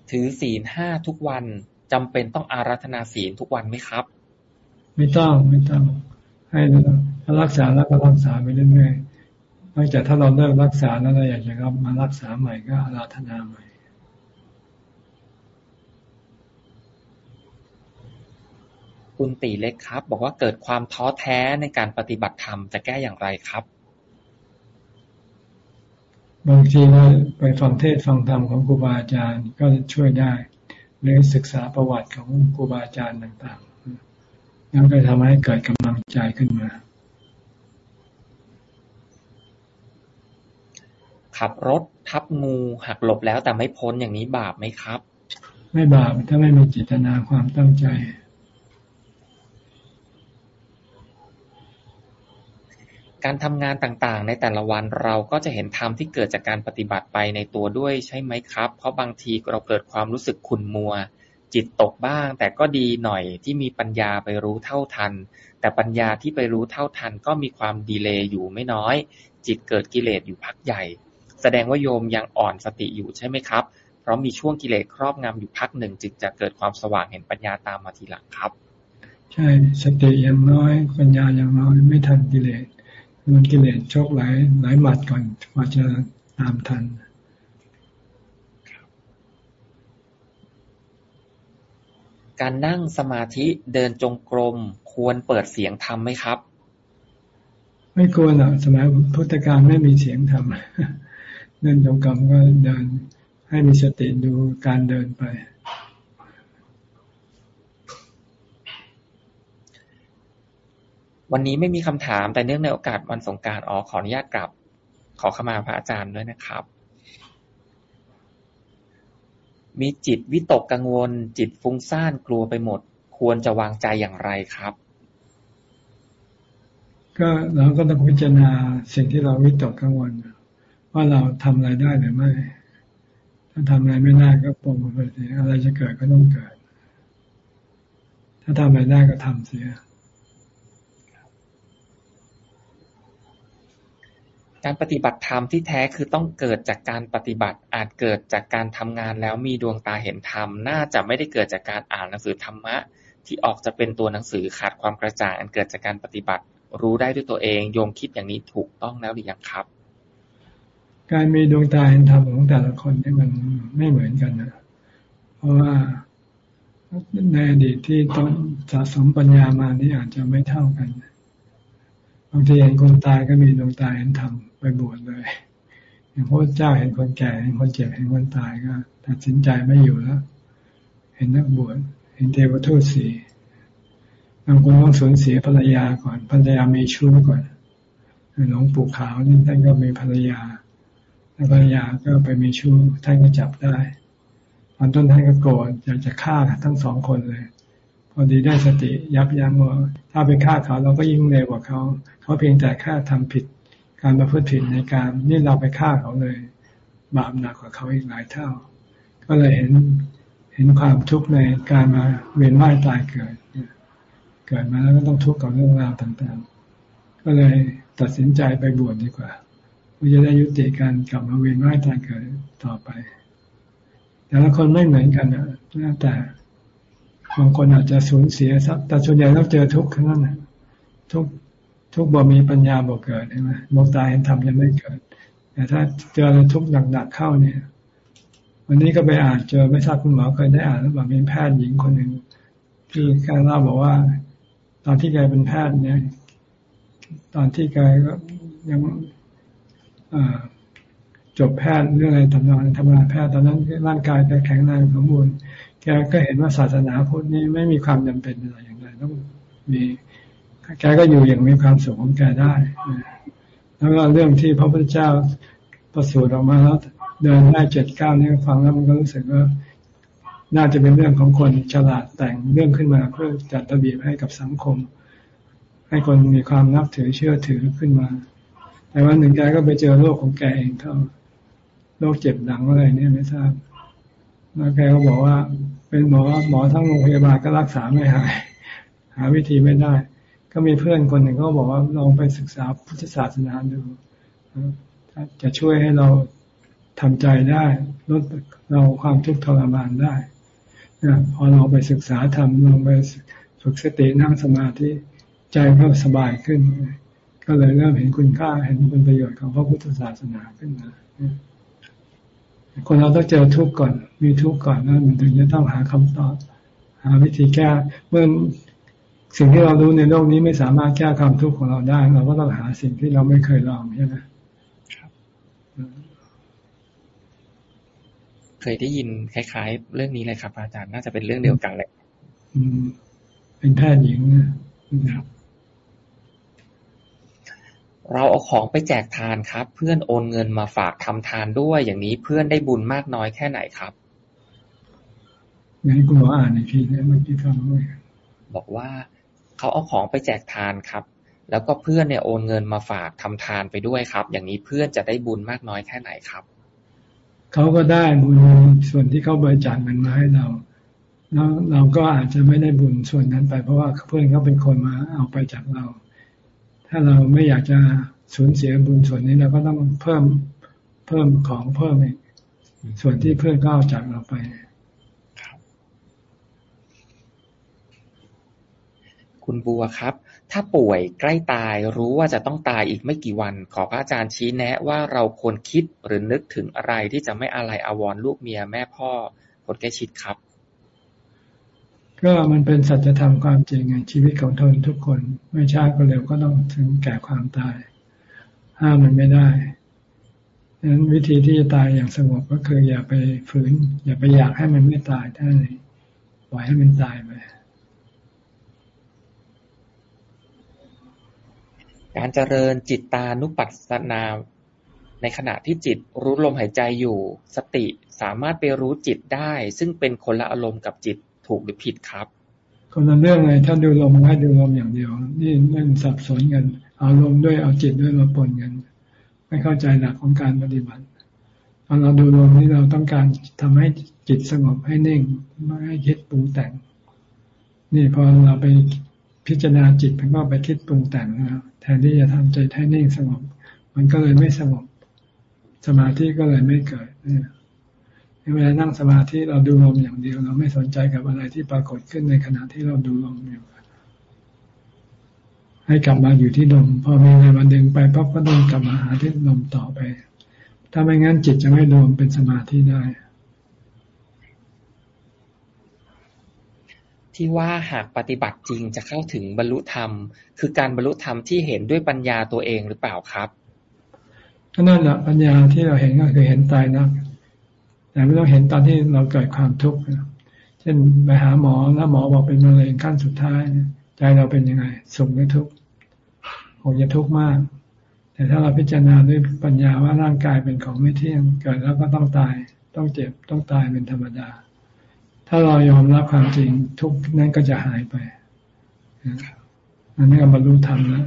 ถือศีลห้าทุกวันจำเป็นต้องอารัธนาศีลทุกวันไหมครับ ไม่ต้องไม่ต้อง ให้รักษาแล้วก็รักษาไปเรื่อยๆนอกจากถ้าเราเลิกรักษาแล้วเราอยากจะมารักษาใหม่ก็อาราธนาใหม่ คุณตีเล็กครับ บอกว่าเกิดความท้อแท้ในการปฏิบัติธรรมจะแก้อย่างไรครับ บางทีเราไปฟังเทศฟังธรรมของครูบาอาจารย์ก็ช่วยได้ หรือศึกษาประวัติของครูบาอาจารย์ต่างๆนั่นก็ทำให้เกิดกำลังใจขึ้นมา ขับรถทับงูหักหลบแล้วแต่ไม่พ้นอย่างนี้บาปไหมครับ ไม่บาปถ้าไม่มีจิตนาความตั้งใจ การทำงานต่าง ๆ ในแต่ละวันเราก็จะเห็นธรรมที่เกิดจากการปฏิบัติไปในตัวด้วยใช่ไหมครับ เพราะบางทีเราเกิดความรู้สึกขุ่นมัว จิตตกบ้าง แต่ก็ดีหน่อยที่มีปัญญาไปรู้เท่าทัน แต่ปัญญาที่ไปรู้เท่าทัน ก็มีความดีเลย์อยู่ไม่น้อย จิตเกิดกิเลสอยู่พักใหญ่ แสดงว่าโยมยังอ่อนสติอยู่ใช่ไหมครับ เพราะมีช่วงกิเลสครอบงำอยู่พักหนึ่งจิตจะเกิดความสว่างเห็นปัญญาตามมาทีหลังครับ ใช่สติยังน้อย ปัญญายังน้อยไม่ทันกิเลส มันกิเลสชกหลายหลายหมัดก่อนกว่าจะตามทันการนั่งสมาธิเดินจงกรมควรเปิดเสียงธรรมไหมครับ ไม่ควรอะสมัยพุทธกาลไม่มีเสียงธรรมเดินจงกรมก็เดินให้มีสติดูการเดินไป วันนี้ไม่มีคำถาม แต่เนื่องในโอกาสวันสงการอ๋อขออนุญาตกลับ ขอขมาพระอาจารย์ด้วยนะครับ มีจิตวิตกกังวล จิตฟุ้งซ่านกลัวไปหมด ควรจะวางใจอย่างไรครับ ก็เราก็ต้องพิจารณาสิ่งที่เราวิตกกังวล ว่าเราทำอะไรได้หรือไม่ ถ้าทำอะไรไม่ได้ก็ปลงไปเสียอะไรจะเกิดก็ต้องเกิด ถ้าทำอะไรได้ก็ทำเสีย การปฏิบัติธรรมที่แท้คือต้องเกิดจากการปฏิบัติ อาจเกิดจากการทำงานแล้วมีดวงตาเห็นธรรม น่าจะไม่ได้เกิดจากการอ่านหนังสือธรรมะ ที่ออกจะเป็นตัวหนังสือขาดความกระจ่างอันเกิดจากการปฏิบัติ รู้ได้ด้วยตัวเองโยมคิดอย่างนี้ถูกต้องแล้วหรือยังครับ การมีดวงตาเห็นธรรมของแต่ละคนนี่มันไม่เหมือนกันนะเพราะว่าในอดีตที่ตอนสะสมปัญญามานี่อาจจะไม่เท่ากันบางทีเห็นคนตายก็มีดวงตาเห็นธรรม บวชเลย อย่างพระเจ้าเห็นคนแก่เห็นคนเจ็บเห็นคนตายก็ตัดสินใจไม่อยู่แล้ว เห็นนักบวชเห็นเทวทูตสีบางคนต้องสูญเสียภรรยาก่อนภรรยามีชู้ก่อนหลวงปู่ขาวนี่ท่านก็มีภรรยาแล้วภรรยาก็ไปมีชู้ท่านก็จับได้ตอนต้นท่านก็โกรธอยากจะฆ่าทั้งสองคนเลย พอดีได้สติยับยั้งว่าถ้าไปฆ่าเขาเราก็ยิ่งเร็วกว่าเขา เขาเพียงแต่แค่ทำผิด การประพฤติผิดในการนี่เราไปฆ่าเขาเลย บาปหนักกว่าเขาอีกหลายเท่า ก็เลยเห็นเห็นความทุกข์ในการมาเวียนว่ายตายเกิด เกิดมาแล้วก็ต้องทุกข์กับเรื่องราวต่างๆ ก็เลยตัดสินใจไปบวชดีกว่าเพื่อจะได้ยุติการกลับมาเวียนว่ายตายเกิดต่อไป แต่ละคนไม่เหมือนกันนะแต่บางคนอาจจะสูญเสียทรัพย์แต่ส่วนใหญ่ต้องเจอทุกข์ทั้งนั้นทุก ทุกบ่มีปัญญาบ่เกิดใช่ไหมมองตาเห็นธรรมยังไม่เกิด แต่ถ้าเจอทุกข์หนักๆเข้าเนี่ย วันนี้ก็ไปอ่านเจอไม่ทราบคุณหมอเคยได้อ่านหรือเปล่ามีแพทย์หญิงคนหนึ่งที่การเล่าบอกว่า ตอนที่แกเป็นแพทย์เนี่ย ตอนที่แกก็ยังจบแพทย์เรื่องอะไรทำงานทำงานแพทย์ตอนนั้นร่างกายแกแข็งแรงสมบูรณ์แกก็เห็นว่าศาสนาพุทธนี่ไม่มีความจำเป็นอะไรอย่างไรต้องมี แกก็อยู่อย่างมีความสุขของแกได้ แล้วก็เรื่องที่พระพุทธเจ้าประสูติออกมาแล้วเดินได้เจ็ดเก้านี่ฟังแล้วมันก็รู้สึกว่าน่าจะเป็นเรื่องของคนฉลาดแต่งเรื่องขึ้นมาเพื่อจัดระเบียบให้กับสังคม ให้คนมีความนับถือเชื่อถือขึ้นมา แต่วันหนึ่งแกก็ไปเจอโรคของแกเองเท่าโรคเจ็บหลังอะไรเนี่ยไม่ทราบแล้วแกก็บอกว่า เป็นหมอหมอทั้งโรงพยาบาลก็รักษาไม่หาย หาวิธีไม่ได้ ก็มีเพื่อนคนหนึ่งก็บอกว่าลองไปศึกษาพุทธศาสนาดูจะช่วยให้เราทำใจได้ลดเราความทุกข์ทรมานได้พอเราไปศึกษาทำลองไปฝึกสตินั่งสมาธิใจก็สบายขึ้น ก็เลยเริ่มเห็นคุณค่าเห็นเป็นประโยชน์ของพระพุทธศาสนาขึ้นมาคนเราต้องเจอทุกข์ก่อน มีทุกข์ก่อนแล้วมันถึงจะต้องหาคำตอบ หาวิธีแก้เมื่อ สิ่งที่เรารู้ในโลกนี้ไม่สามารถแก้ความทุกข์ของเราได้ เราก็ต้องหาสิ่งที่เราไม่เคยลองใช่ไหมเคยได้ยินคล้าย ๆ เรื่องนี้เลยครับ อาจารย์น่าจะเป็นเรื่องเดียวกันเลยอืมเป็นแพทย์หญิงนะครับ เราเอาของไปแจกทานครับ เพื่อนโอนเงินมาฝากทำทานด้วยอย่างนี้เพื่อนได้บุญมากน้อยแค่ไหนครับงั้นคุณหมออ่านอีกทีนะเมื่อกี้ฟังด้วยบอกว่า เขาเอาของไปแจกทานครับ แล้วก็เพื่อนเนี่ยโอนเงินมาฝากทำทานไปด้วยครับ อย่างนี้เพื่อนจะได้บุญมากน้อยแค่ไหนครับ เขาก็ได้บุญส่วนที่เขาบริจาคเงินมาให้เราแล้วเราก็อาจจะไม่ได้บุญส่วนนั้นไป เพราะว่าเพื่อนเขาเป็นคนมาเอาไปจากเรา ถ้าเราไม่อยากจะสูญเสียบุญส่วนนี้เราก็ต้องเพิ่มเพิ่มของเพิ่มอีกส่วนที่เพื่อนก็เอาจากเราไป คุณบัวครับ ถ้าป่วยใกล้ตายรู้ว่าจะต้องตายอีกไม่กี่วัน ขอพระอาจารย์ชี้แนะว่าเราควรคิดหรือนึกถึงอะไรที่จะไม่อะไรอาวรลูกเมียแม่พ่อคนใกล้ชิดครับ ก็มันเป็นสัจธรรมความจริงไงชีวิตของทนทุกคน ไม่ช้าก็เร็วก็ต้องถึงแก่ความตาย ห้ามมันไม่ได้ดังนั้นวิธีที่จะตายอย่างสงบก็คืออย่าไปฝืน อย่าไปอยากให้มันไม่ตายท่านเลยปล่อยให้มันตายไป การเจริญจิตตานุปัสสนาในขณะที่จิตรู้ลมหายใจอยู่ สติสามารถไปรู้จิตได้ ซึ่งเป็นคนละอารมณ์กับจิตถูกหรือผิดครับ คนละเรื่องเลยถ้าดูลมให้ดูลมอย่างเดียว นี่นั่นสับสนกัน เอาลมด้วยเอาจิตด้วยมาปนกัน ไม่เข้าใจหลักของการปฏิบัติตอนเราดูลมนี่เราต้องการทำให้จิตสงบให้นิ่งไม่ให้คิดปรุงแต่ง นี่พอเราไป พิจารณาจิตมันก็ไปคิดปรุงแต่งนะแทนที่จะทำใจให้นิ่งสงบ มันก็เลยไม่สงบ สมาธิก็เลยไม่เกิดเนี่ยเวลานั่งสมาธิเราดูลมอย่างเดียว เราไม่สนใจกับอะไรที่ปรากฏขึ้นในขณะที่เราดูลมอยู่ให้กลับมาอยู่ที่ลมพอมีอะไรมาดึงไปปั๊บก็ต้องกลับมาหาที่ลมต่อไป ถ้าไม่งั้นจิตจะไม่รวมเป็นสมาธิได้ ที่ว่าหากปฏิบัติจริงจะเข้าถึงบรรลุธรรม คือการบรรลุธรรมที่เห็นด้วยปัญญาตัวเองหรือเปล่าครับก็นั่นแหละปัญญาที่เราเห็นก็คือเห็นตายนัก แต่ไม่ต้องเห็นตอนที่เราเกิดความทุกข์เช่นไปหาหมอแล้วหมอบอกเป็นมะเร็งขั้นสุดท้ายใจเราเป็นยังไงสุขหรือทุกข์คงจะทุกข์มาก แต่ถ้าเราพิจารณาด้วยปัญญาว่าร่างกายเป็นของไม่เที่ยงเกิดแล้วก็ต้องตาย ต้องเจ็บต้องตายเป็นธรรมดา ถ้าเรายอมรับความจริงทุกนั้นก็จะหายไปอันนี้ก็บรรลุธรรมนะ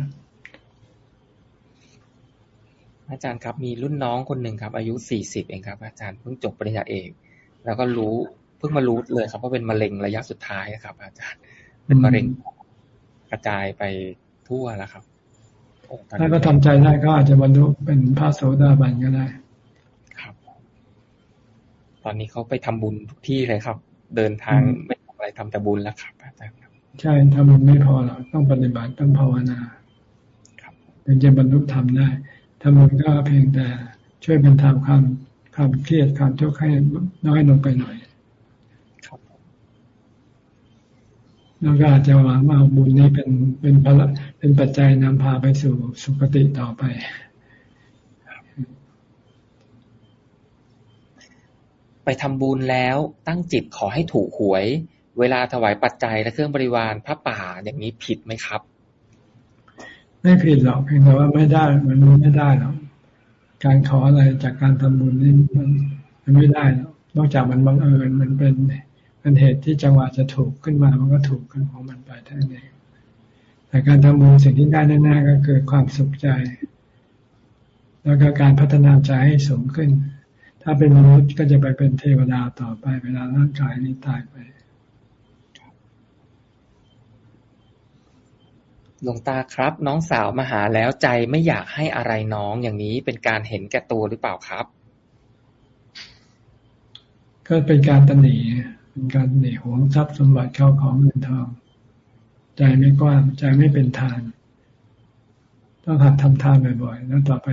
อาจารย์ครับมีรุ่นน้องคนหนึ่งครับ อายุสี่สิบเองครับ อาจารย์เพิ่งจบปริญญาเอกแล้วก็รู้เพิ่งมารู้เลยครับว่าเป็นมะเร็งระยะสุดท้ายครับ อาจารย์เป็นมะเร็งกระจายไปทั่วแล้วครับถ้าก็ทำใจได้ก็อาจจะบรรลุเป็นพระโสดาบันก็ได้ ครับ ตอนนี้เขาไปทำบุญทุกที่เลยครับ เดินทางไม่ทำอะไรทำแต่บุญแล้วครับอาจารย์ครับใช่ทำบุญไม่พอหรอกต้องปฏิบัติต้องภาวนาครับถึงจะบรรลุธรรมได้ทำบุญก็เพียงแต่ช่วยบรรเทาความความเครียดความทุกข์ให้น้อยลงไปหน่อยแล้วก็อาจจะหวังว่าบุญนี้เป็นเป็นพละเป็นปัจจัยนำพาไปสู่สุคติต่อไป ไปทำบุญแล้ว ตั้งจิตขอให้ถูกหวย เวลาถวายปัจจัยและเครื่องบริวารพระป่าอย่างนี้ผิดไหมครับ ไม่ผิดหรอกเพียงแต่ว่าไม่ได้มันไม่ได้หรอกการขออะไรจากการทำบุญนี่มันมันไม่ได้หรอกนอกจากมันบังเอิญมันเป็นเป็นเหตุที่จังหวะจะถูกขึ้นมา มันก็ถูกขึ้นของมันไปเท่านั้นเองแต่การทำบุญสิ่งที่ได้แน่ๆก็คือความสุขใจ แล้วก็การพัฒนาใจให้สูงขึ้น ถ้าเป็นมนุษย์ก็จะไปเป็นเทวดาต่อไป เวลาร่างกายนี้ตายไปหลวงตาครับ น้องสาวมาหาแล้วใจไม่อยากให้อะไรน้องอย่างนี้เป็นการเห็นแก่ตัวหรือเปล่าครับ ก็เป็นการตนีเป็นการหนีหวงทรัพย์สมบัติเข้าของเงินทอง ใจไม่กว้างใจไม่เป็นทาน ต้องหัดทำทานบ่อยๆแล้วต่อไป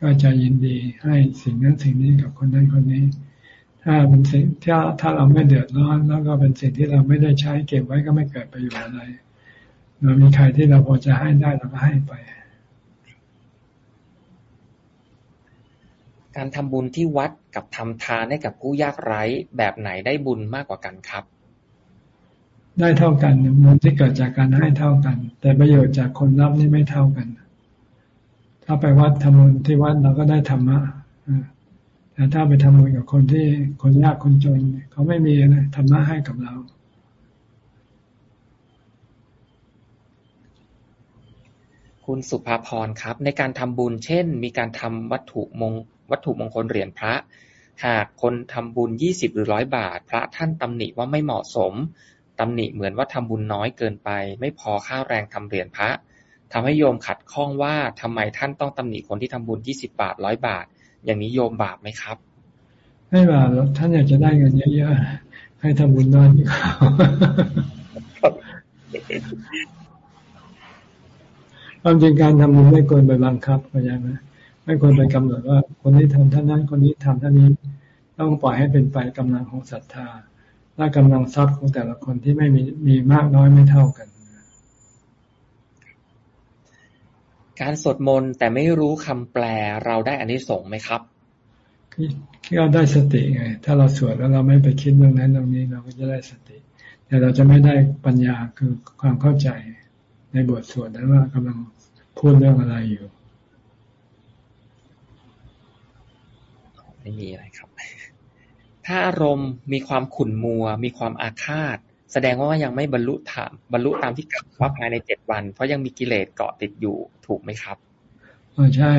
ก็จะยินดีให้สิ่งนั้นสิ่งนี้กับคนนั้นคนนี้ ถ้าเป็นสิ่งถ้าถ้าเราไม่เดือดร้อนแล้วก็เป็นสิ่งที่เราไม่ได้ใช้เก็บไว้ก็ไม่เกิดประโยชน์อะไรเรามีใครที่เราพอจะให้ได้เราก็ให้ไป การทำบุญที่วัดกับทำทานให้กับผู้ยากไร้แบบไหนได้บุญมากกว่ากันครับ ได้เท่ากันบุญที่เกิดจากการให้เท่ากัน แต่ประโยชน์จากคนรับนี่ไม่เท่ากัน ถ้าไปวัดทำบุญที่วัดเราก็ได้ธรรมะแต่ถ้าไปทำบุญกับคนที่คนยากคนจน เขาไม่มีนะธรรมะให้กับเราคุณสุภาพรครับ ในการทำบุญเช่น มีการทำวัตถุมงวัตถุมงคลเหรียญพระ หากคนทำบุญยี่สิบหรือร้อยบาท พระท่านตำหนิว่าไม่เหมาะสมตำหนิเหมือนว่าทำบุญน้อยเกินไป ไม่พอค่าแรงทำเหรียญพระ ทำให้โยมขัดข้องว่าทำไมท่านต้องตำหนิคนที่ทำบุญยี่สิบาทร้อยบาท อย่างนี้โยมบาปไหมครับ ไม่บาปหรอกท่านอยากจะได้เงินเยอะๆให้ทำบุญน้อยความจริงการทำบุญไม่ควรไปบังคับเข้าใจไหมไม่ควรไปกำหนดว่า คนนี้ทำท่านนั้น คนนี้ทำท่านี้ต้องปล่อยให้เป็นไปกำลังของศรัทธาและกำลังทรัพย์ของแต่ละคนที่ไม่มีมีมากน้อยไม่เท่ากัน การสวดมนต์แต่ไม่รู้คำแปล เราได้อันนี้ส่งไหมครับก็ได้สติไง ถ้าเราสวดแล้วเราไม่ไปคิดเรื่องนั้นเรื่องนี้เราก็จะได้สติ แต่เราจะไม่ได้ปัญญาคือความเข้าใจในบทสวดนั้นว่ากำลังพูดเรื่องอะไรอยู่ ไม่มีอะไรครับ ถ้าอารมณ์มีความขุ่นมัว มีความอาฆาต แสดงว่ายังไม่บรรลุธรรมบรรลุตามที่กล่าวว่าภายในเจ็ดวัน เพราะยังมีกิเลสเกาะติดอยู่ถูกไหมครับอ๋อใช่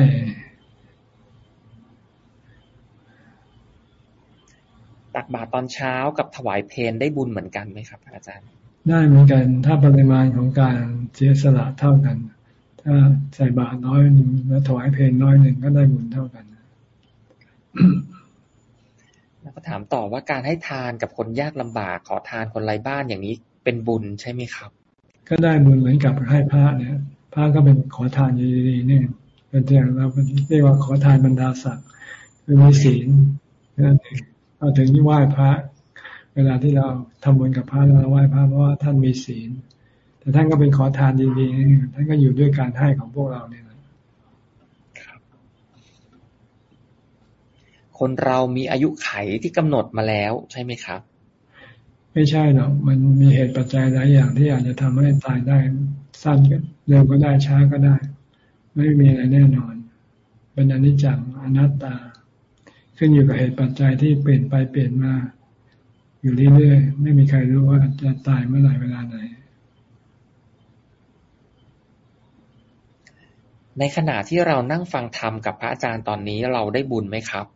ตักบาตรตอนเช้ากับถวายเพลได้บุญเหมือนกันไหมครับ อาจารย์ ได้เหมือนกัน ถ้าปริมาณของการเสียสละเท่ากัน ถ้าใส่บาตรน้อยหนึ่งแล้วถวายเพลน้อยหนึ่งก็ได้บุญเท่ากัน แล้วก็ถามต่อว่าการให้ทานกับคนยากลำบากขอทานคนไร้บ้านอย่างนี้เป็นบุญใช่ไหมครับ ก็ได้บุญเหมือนกับให้พระเนี่ยพระก็เป็นขอทานดีๆนี่เป็นอย่างเราเรียกว่าขอทานบรรดาศักดิ์คือมีศีลนั่นเองเราถึงที่ไหว้พระ เวลาที่เราทำบุญกับพระเราไหว้พระเพราะว่าท่านมีศีล แต่ท่านก็เป็นขอทานดีๆท่านก็อยู่ด้วยการให้ของพวกเราเนี่ย คนเรามีอายุไขที่กำหนดมาแล้วใช่ไหมครับ ไม่ใช่หรอกมันมีเหตุปัจจัยหลายอย่างที่อาจจะทำให้ตายได้สั้นเร็วก็ได้ช้าก็ได้ ไม่มีอะไรแน่นอน เป็นอนิจจังอนัตตา ขึ้นอยู่กับเหตุปัจจัยที่เปลี่ยนไปเปลี่ยนมาอยู่เรื่อยๆ ไม่มีใครรู้ว่าจะตายเมื่อไหร่เวลาไหน ในขณะที่เรานั่งฟังธรรมกับพระอาจารย์ตอนนี้เราได้บุญไหมครับ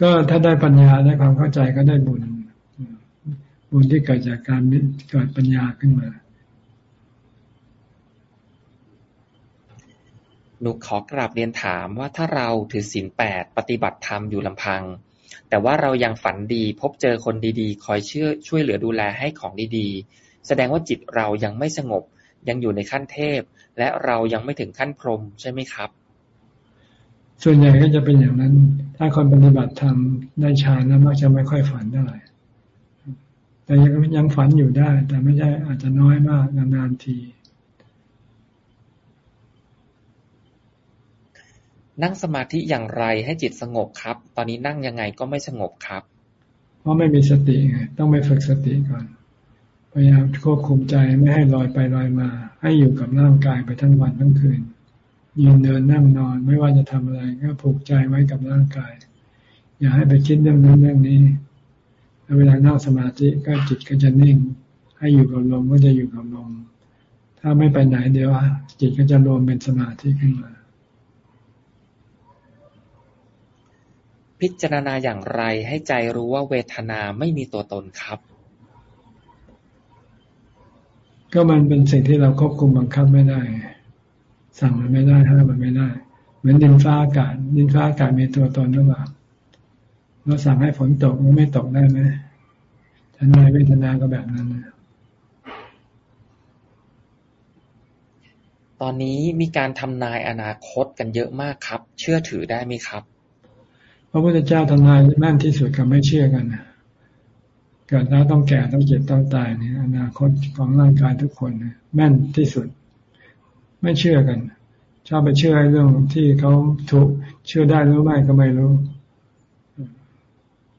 ก็ถ้าได้ปัญญาได้ความเข้าใจก็ได้บุญ บุญที่เกิดจากการเกิดปัญญาขึ้นมา หนูขอกราบเรียนถามว่าถ้าเราถือศีลแปดปฏิบัติธรรมอยู่ลำพัง แต่ว่าเรายังฝันดีพบเจอคนดีๆ คอยเชื่อช่วยเหลือดูแลให้ของดีๆ แสดงว่าจิตเรายังไม่สงบยังอยู่ในขั้นเทพ และเรายังไม่ถึงขั้นพรหมใช่ไหมครับ ส่วนใหญ่ก็จะเป็นอย่างนั้น ถ้าคนปฏิบัติธรรมได้ฌานแล้วมักจะไม่ค่อยฝันเท่าไหร่แต่ยังยังฝันอยู่ได้ แต่ไม่ใช่อาจจะน้อยมากนานๆที นั่งสมาธิอย่างไรให้จิตสงบครับ ตอนนี้นั่งยังไงก็ไม่สงบครับ เพราะไม่มีสติไงต้องไปฝึกสติก่อนพยายามควบคุมใจไม่ให้ลอยไปลอยมา ให้อยู่กับร่างกายไปทั้งวันทั้งคืน ยืนเดินนั่งนอนไม่ว่าจะทำอะไรก็ผูกใจไว้กับร่างกาย อย่าให้ไปคิดเรื่องนั้นเรื่องนี้เวลานั่งสมาธิก็จิตก็จะนิ่ง ให้อยู่กับลมก็จะอยู่กับลมถ้าไม่ไปไหนเดี๋ยวจิตก็จะรวมเป็นสมาธิขึ้นมา พิจารณาอย่างไรให้ใจรู้ว่าเวทนาไม่มีตัวตนครับ ก็มันเป็นสิ่งที่เราควบคุมบังคับไม่ได้ สั่งมันไม่ได้ห้ามมันไม่ได้ เหมือนดินฟ้าอากาศ ดินฟ้าอากาศมีตัวตนหรือเปล่าเราสั่งให้ฝนตกมันไม่ตกได้ไหมฉันในเวทนาก็แบบนั้นนะตอนนี้มีการทำนายอนาคตกันเยอะมากครับ เชื่อถือได้ไหมครับพระพุทธเจ้าทำนายแม่นที่สุดกับไม่เชื่อกันเกิดแล้วต้องแก่ต้องเจ็บต้องตายเนี่ยอนาคตของร่างกายทุกคนแม่นที่สุด ไม่เชื่อกัน ชอบไปเชื่อเรื่องที่เขาถูกเชื่อได้หรือไม่ก็ไม่รู้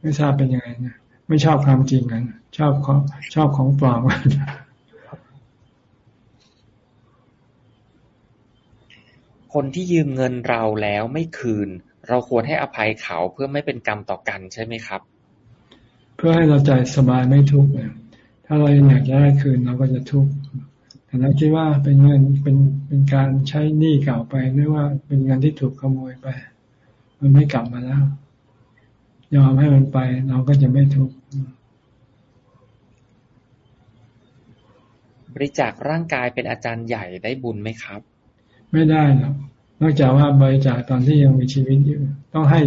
ไม่ทราบเป็นยังไงนะไม่ชอบความจริงกัน ชอบของชอบของปลอมคนที่ยืมเงินเราแล้วไม่คืน เราควรให้อภัยเขาเพื่อไม่เป็นกรรมต่อกันใช่ไหมครับ เพื่อให้เราใจสบายไม่ทุกข์ถ้าเราอยากจะได้คืนเราก็จะทุกข์ แต่เราคิดว่าเป็นเงินเป็นเป็นการใช้หนี้เก่าไปหรือว่าเป็นเงินที่ถูกขโมยไป มันไม่กลับมาแล้ว ยอมให้มันไป เราก็จะไม่ทุกข์บริจาคร่างกายเป็นอาจารย์ใหญ่ได้บุญไหมครับ ไม่ได้หรอกนอกจากว่าบริจาคตอนที่ยังมีชีวิตอยู่ ต้องให้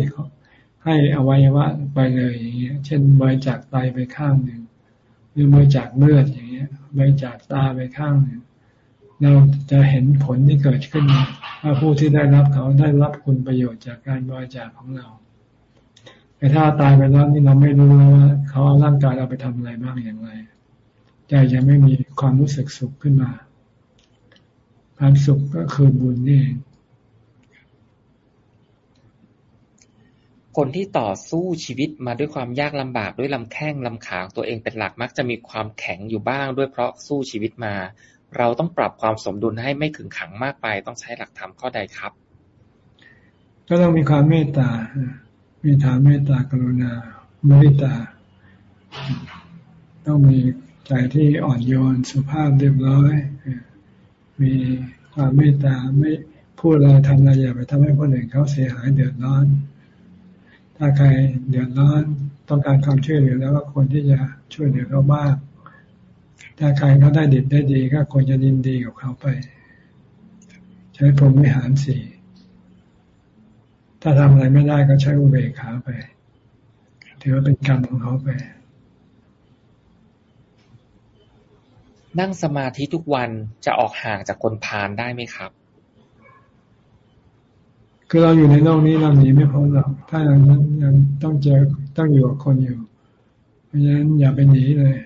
ให้อวัยวะไปเลยอย่างเงี้ย เช่นบริจาคไตไปข้างหนึ่งหรือบริจาคเลือดอย่าง เงี้ยบริจากตาไปข้างหนึ่งเราจะเห็นผลที่เกิดขึ้นว่าผู้ที่ได้รับเขาได้รับคุณประโยชน์จากการบริจาคของเราแต่ถ้าตายไปแล้วนี่เราไม่รู้ว่าเขาเอาร่างกายเราไปทำอะไรบ้างอย่างไรใจจะไม่มีความรู้สึกสุขขึ้นมา ความสุขก็คือบุญนี่ คนที่ต่อสู้ชีวิตมาด้วยความยากลำบากด้วยลำแข้งลำขาตัวเองเป็นหลักมักจะมีความแข็งอยู่บ้างด้วยเพราะสู้ชีวิตมา เราต้องปรับความสมดุลให้ไม่ขึงขังมากไป ต้องใช้หลักธรรมข้อใดครับ ก็ต้องมีความเมตตา มีฐานเมตตากรุณาเมตตา ต้องมีใจที่อ่อนโยนสุภาพเรียบร้อย มีความเมตตาไม่พูดอะไรทำอะไรอย่าไปทำให้คนอื่นเขาเสียหายเดือดร้อน ถ้าใครเดือดร้อนต้องการความช่วยเหลือแล้วก็ควรที่จะช่วยเหลือเขาบ้าง ถ้าใครเขาได้ดีได้ดีก็ควรจะยินดีกับเขาไป ใช้พรหมวิหารสี่ ถ้าทำอะไรไม่ได้ก็ใช้อุเบกขาไป ถือว่าเป็นกรรมของเขาไป นั่งสมาธิทุกวันจะออกห่างจากคนพาลได้ไหมครับ คือเราอยู่ในโลกนี้เราหนีไม่พ้นหรอก ถ้าอย่างนั้นยังต้องเจอต้องอยู่กับคนอยู่ เพราะฉะนั้นอย่าไปหนีเลย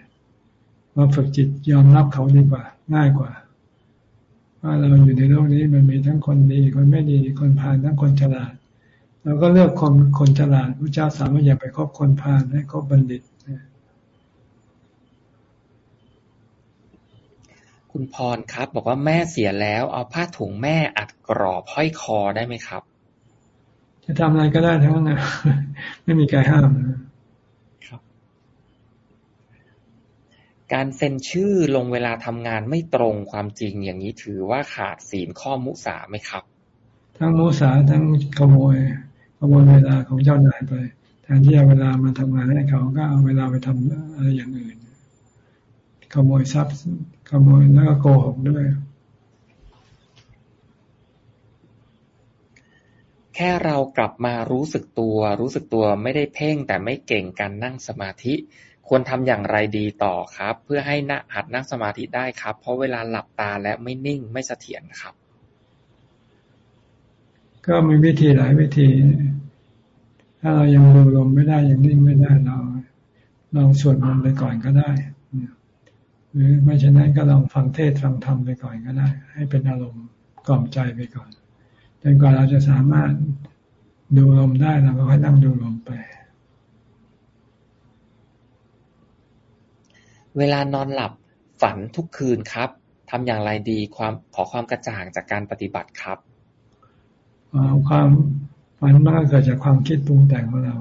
มาฝึกจิตยอมรับเขาดีกว่า ง่ายกว่า ว่าเราอยู่ในโลกนี้มันมีทั้งคนดีคนไม่ดีคนพาลทั้งคนฉลาดเราก็เลือกคนคนฉลาดพระเจ้าสามารถอย่าไปคบคนพาลให้คบบัณฑิตคุณพรครับ บอกว่าแม่เสียแล้ว เอาผ้าถุงแม่อัดกรอบห้อยคอได้ไหมครับ จะทำอะไรก็ได้ทั้งนั้นนะไม่มีใครห้ามนะครับ การเซ็นชื่อลงเวลาทำงานไม่ตรงความจริงอย่างนี้ถือว่าขาดศีลข้อมุสาไหมครับ ทั้งมุสาทั้งขโมยขโมยเวลาของเจ้านายไปแทนที่เอาเวลามาทำงานให้เขาก็เอาเวลาไปทำอะไรอย่างอื่นขโมยทรัพย์ขโมยแล้วก็โกหกด้วย แค่เรากลับมารู้สึกตัว รู้สึกตัวไม่ได้เพ่งแต่ไม่เก่งการนั่งสมาธิ ควรทำอย่างไรดีต่อครับ เพื่อให้นหัดนั่งสมาธิได้ครับ เพราะเวลาหลับตาและไม่นิ่งไม่เสถียรครับ ก็มีวิธีหลายวิธี ถ้าเรายังดูลมไม่ได้ยังนิ่งไม่ได้เราลองสวดมนต์ไปก่อนก็ได้หรือไม่เช่นนั้นก็ลองฟังเทศฟังธรรมไปก่อนก็ได้ ให้เป็นอารมณ์กล่อมใจไปก่อน จนกว่าเราจะสามารถดูลมได้เราก็ค่อยนั่งดูลมไป เวลานอนหลับฝันทุกคืนครับทำอย่างไรดีความขอความกระจ่างจากการปฏิบัติครับความฝันมันก็เกิดจากความคิดปรุงแต่งของเรา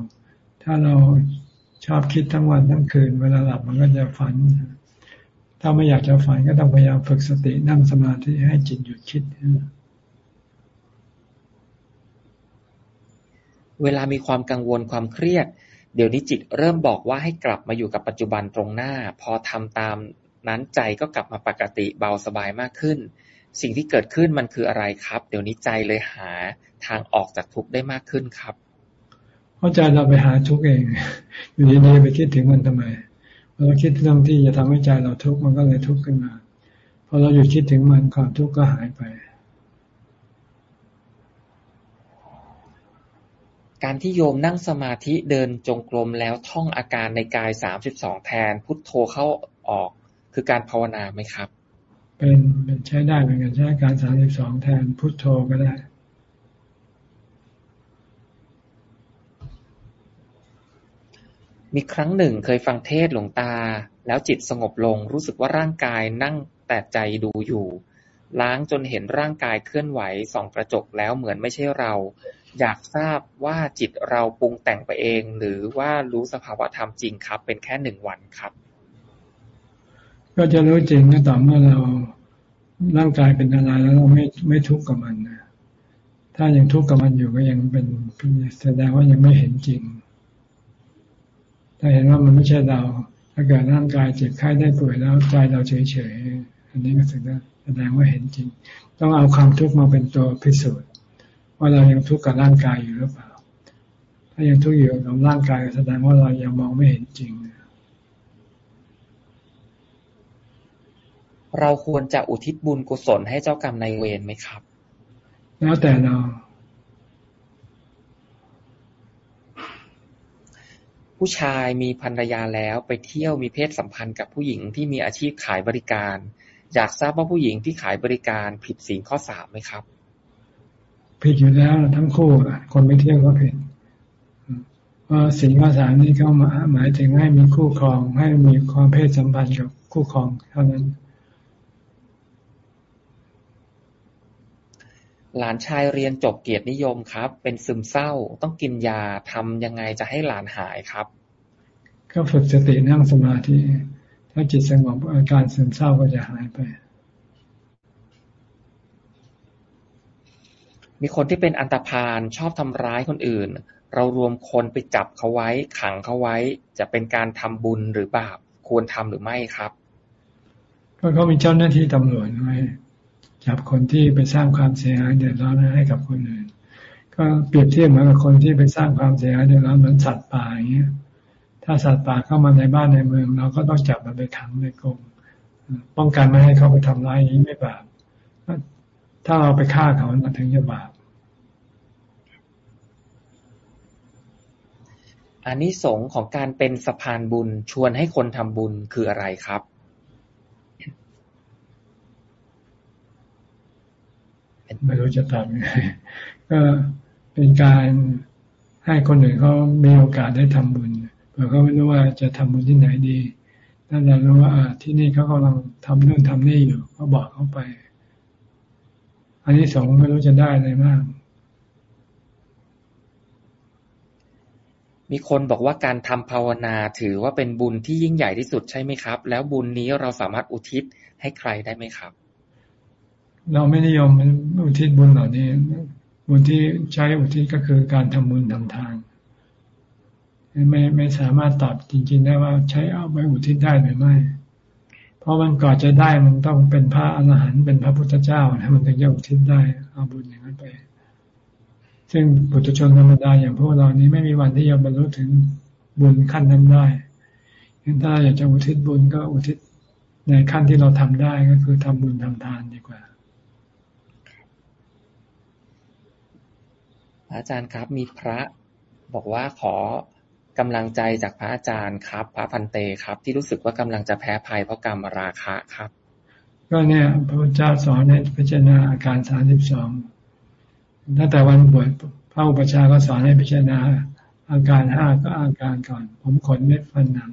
ถ้าเราชอบคิดทั้งวันทั้งคืน เวลาหลับมันก็จะฝัน ถ้าไม่อยากจะฝันก็ต้องพยายามฝึกสตินั่งสมาธิให้จิตหยุดคิด เวลามีความกังวล ความเครียด เดี๋ยวนี้จิตเริ่มบอกว่าให้กลับมาอยู่กับปัจจุบันตรงหน้า พอทำตามนั้นใจก็กลับมาปกติเบาสบายมากขึ้น สิ่งที่เกิดขึ้นมันคืออะไรครับ เดี๋ยวนี้ใจเลยหาทางออกจากทุกข์ได้มากขึ้นครับเพราะใจเราไปหาทุกข์เอง อยู่ดีๆไปคิดถึงมันทำไมพอเราคิดเรื่องที่จะทำให้ใจเราทุกข์มันก็เลยทุกข์ขึ้นมาพอเราหยุดคิดถึงมันความทุกข์ก็หายไป การที่โยมนั่งสมาธิเดินจงกรมแล้วท่องอาการในกายสามสิบสองแทน พุทโธเข้าออกคือการภาวนาไหมครับ เป็นเป็นใช้ได้เหมือนกันใช้การสามสิบสองแทนพุทโธก็ได้มีครั้งหนึ่งเคยฟังเทศหลวงตา แล้วจิตสงบลง รู้สึกว่าร่างกายนั่งแต่ใจดูอยู่ ล้างจนเห็นร่างกายเคลื่อนไหวส่องกระจกแล้วเหมือนไม่ใช่เรา อยากทราบว่าจิตเราปรุงแต่งไปเอง หรือว่ารู้สภาวะธรรมจริงครับ เป็นแค่หนึ่งวันครับ ก็จะรู้จริงก็ต่อเมื่อเราร่างกายเป็นอะไรแล้วเราไม่ไม่ทุกข์กับมันนะถ้ายังทุกข์กับมันอยู่ก็ยังเป็นแสดงว่ายังไม่เห็นจริง ถ้าเห็นว่ามันไม่ใช่เรา ถ้าเกิดร่างกายเจ็บไข้ได้ป่วยแล้วใจเราเฉยๆอันนี้ก็แสดงว่าเห็นจริง ต้องเอาความทุกข์มาเป็นตัวพิสูจน์ ว่าเรายังทุกข์กับร่างกายอยู่หรือเปล่า ถ้ายังทุกข์อยู่กับร่างกายแสดงว่าเรายังมองไม่เห็นจริง เราควรจะอุทิศบุญกุศลให้เจ้ากรรมนายเวรไหมครับ แล้วแต่เราผู้ชายมีภรรยาแล้วไปเที่ยวมีเพศสัมพันธ์กับผู้หญิงที่มีอาชีพขายบริการ อยากทราบว่าผู้หญิงที่ขายบริการผิดศีลข้อสามไหมครับ ผิดอยู่แล้วทั้งคู่คนไปเที่ยวก็ผิดเพราะศีลข้อสามนี้เขาหมายถึงให้มีคู่ครอง ให้มีความเพศสัมพันธ์กับคู่ครองเท่านั้น หลานชายเรียนจบเกียรตินิยมครับ เป็นซึมเศร้าต้องกินยาทำยังไงจะให้หลานหายครับ ก็ฝึกสตินั่งสมาธิถ้าจิตสงบอาการซึมเศร้าก็จะหายไป มีคนที่เป็นอันตรพานชอบทำร้ายคนอื่น เรารวมคนไปจับเขาไว้ ขังเขาไว้ จะเป็นการทำบุญหรือบาป ควรทำหรือไม่ครับ ก็เขามีเจ้าหน้าที่ตำรวจไว้จับคนที่ไปสร้างความเสียหายเดือดร้อนให้กับคนอื่น ก็เปรียบเทียบเหมือนกับคนที่ไปสร้างความเสียหายเดือดร้อนเหมือนสัตว์ป่าอย่างเงี้ย ถ้าสัตว์ป่าเข้ามาในบ้านในเมือง เราก็ต้องจับมันไปขังในกรงป้องกันไม่ให้เขาไปทำร้ายอย่างนี้ไม่บาป ถ้าเราไปฆ่าเขามันถึงจะบาปอันนี้สงของการเป็นสะพานบุญชวนให้คนทำบุญคืออะไรครับ ไม่รู้จะตอบยังไงก็เป็นการให้คนอื่นเขามีโอกาสได้ทำบุญเผื่อเขาไม่รู้ว่าจะทำบุญที่ไหนดีถ้าเรารู้ว่าที่นี่เขากำลังทำเรื่องทำนี่อยู่ ก็บอกเขาไป อันนี้สองไม่รู้จะได้อะไรมาก มีคนบอกว่าการทำภาวนาถือว่าเป็นบุญที่ยิ่งใหญ่ที่สุดใช่ไหมครับ แล้วบุญนี้เราสามารถอุทิศให้ใครได้ไหมครับ เราไม่นิยมอุทิศบุญเหล่านี้ บุญที่ใช้อุทิศก็คือการทำบุญทำทานไม่ไม่สามารถตอบจริง ๆ ได้ว่าใช้เอาไปอุทิศได้หรือไม่เพ ราะมันก่อนจะได้มันต้องเป็นพระอรหันต์เป็นพระพุทธเจ้านะมันถึงจะอุทิศได้เอาบุญอย่างนั้นไป ซึ่งบุตรชนธรรมดาอย่างพวกเรานี้ไม่มีวันที่จะบรรลุถึงบุญขั้นนั้นได้ถ้าอยากจะอุทิศบุญก็อุทิศในขั้นที่เราทำได้ก็คือทำบุญทำทานดีกว่า อาจารย์ครับมีพระบอกว่าขอ กำลังใจจากพระอาจารย์ครับ พระพันเตครับ ที่รู้สึกว่ากำลังจะแพ้ภัยเพราะกรรมราคะครับ ก็เนี่ยพระพุทธเจ้าสอนให้พิจารณาอาการสามสิบสองตั้งแต่วันบวชพระอุปชาก็สอนให้พิจารณาอาการห้าก็อาการก่อน ผมขนเม็ดฟันหนัง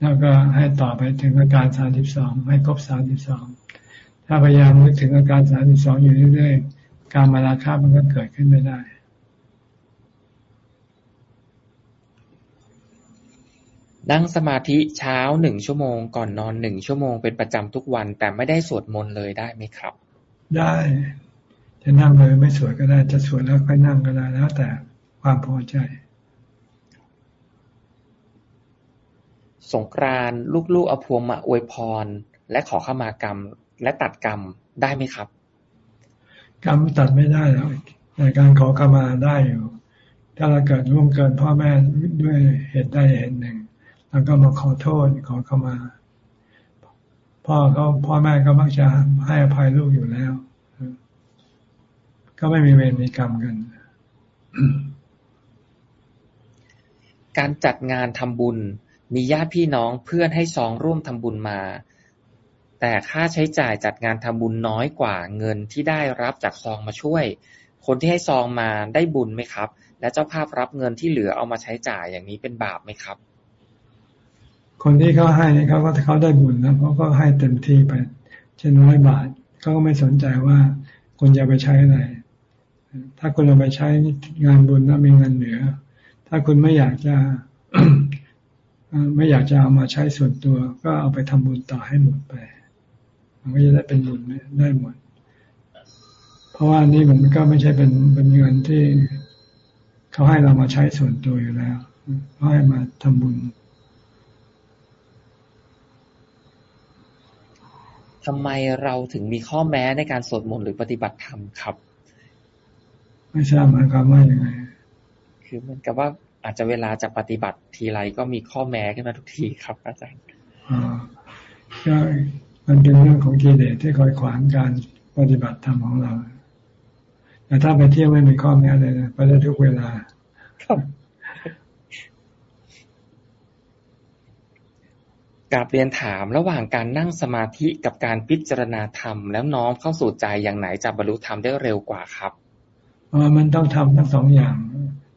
แล้วก็ให้ต่อไปถึงอาการสามสิบสองให้ครบสามสิบสองถ้าพยายามนึกถึงอาการสามสิบสองอยู่เรื่อยๆ การมาราคามันก็เกิดขึ้นไม่ได้ นั่งสมาธิเช้าหนึ่งชั่วโมง ก่อนนอนหนึ่งชั่วโมงเป็นประจำทุกวัน แต่ไม่ได้สวดมนต์เลยได้ไหมครับ ได้ จะนั่งเลยไม่สวดก็ได้ จะสวดแล้วค่อยนั่งก็ได้แล้วแต่ความพอใจ สงกรานลูกๆเอาพวงมาอวยพร และขอขมากรรม และตัดกรรมได้ไหมครับ กรรมตัดไม่ได้แล้วแต่การขอขมาได้อยู่ ถ้าเราเกิดร่วงเกินพ่อแม่ด้วยเหตุใดเหตุหนึ่ง เราก็มาขอโทษขอเข้ามา พ่อเขาพ่อแม่ก็มักจะให้อภัยลูกอยู่แล้ว ก็ไม่มีเวรมีกรรมกัน การจัดงานทำบุญ มีญาติพี่น้องเพื่อนให้ซองร่วมทำบุญมา แต่ค่าใช้จ่ายจัดงานทำบุญน้อยกว่าเงินที่ได้รับจากซองมาช่วย คนที่ให้ซองมาได้บุญไหมครับ และเจ้าภาพรับเงินที่เหลือเอามาใช้จ่ายอย่างนี้เป็นบาปไหมครับ คนที่เขาให้เขาก็เขาได้บุญนะเขาก็ให้เต็มที่ไป เช่นร้อยบาทเขาก็ไม่สนใจว่าคุณจะไปใช้อะไร ถ้าคุณเอาไปใช้งานบุญแล้วมีเงินเหลือ ถ้าคุณไม่อยากจะไม่อยากจะเอามาใช้ส่วนตัว ก็เอาไปทำบุญต่อให้หมดไป มันก็จะได้เป็นบุญได้หมด เพราะว่านี่มันก็ไม่ใช่เป็นเป็นเงินที่เขาให้เรามาใช้ส่วนตัวอยู่แล้วเขาให้มาทำบุญ ทำไมเราถึงมีข้อแม้ในการสวดมนต์หรือปฏิบัติธรรมครับ ไม่ทราบหมายความว่าอย่างไง คือเหมือนกับว่าอาจจะเวลาจะปฏิบัติทีไรก็มีข้อแม้ขึ้นมาทุกทีครับ อาจารย์อ๋อก็มันเป็นเรื่องของกิเลสที่คอยขวางการปฏิบัติธรรมของเราแต่ถ้าไปเที่ยวไม่มีข้อแม้เลยนะไปได้ทุกเวลา ครับ กราบเรียนถามระหว่างการนั่งสมาธิกับการพิจารณาธรรม แล้วน้อมเข้าสู่ใจอย่างไหนจะบรรลุธรรมได้เร็วกว่าครับอ๋อมันต้องทำทั้งสองอย่าง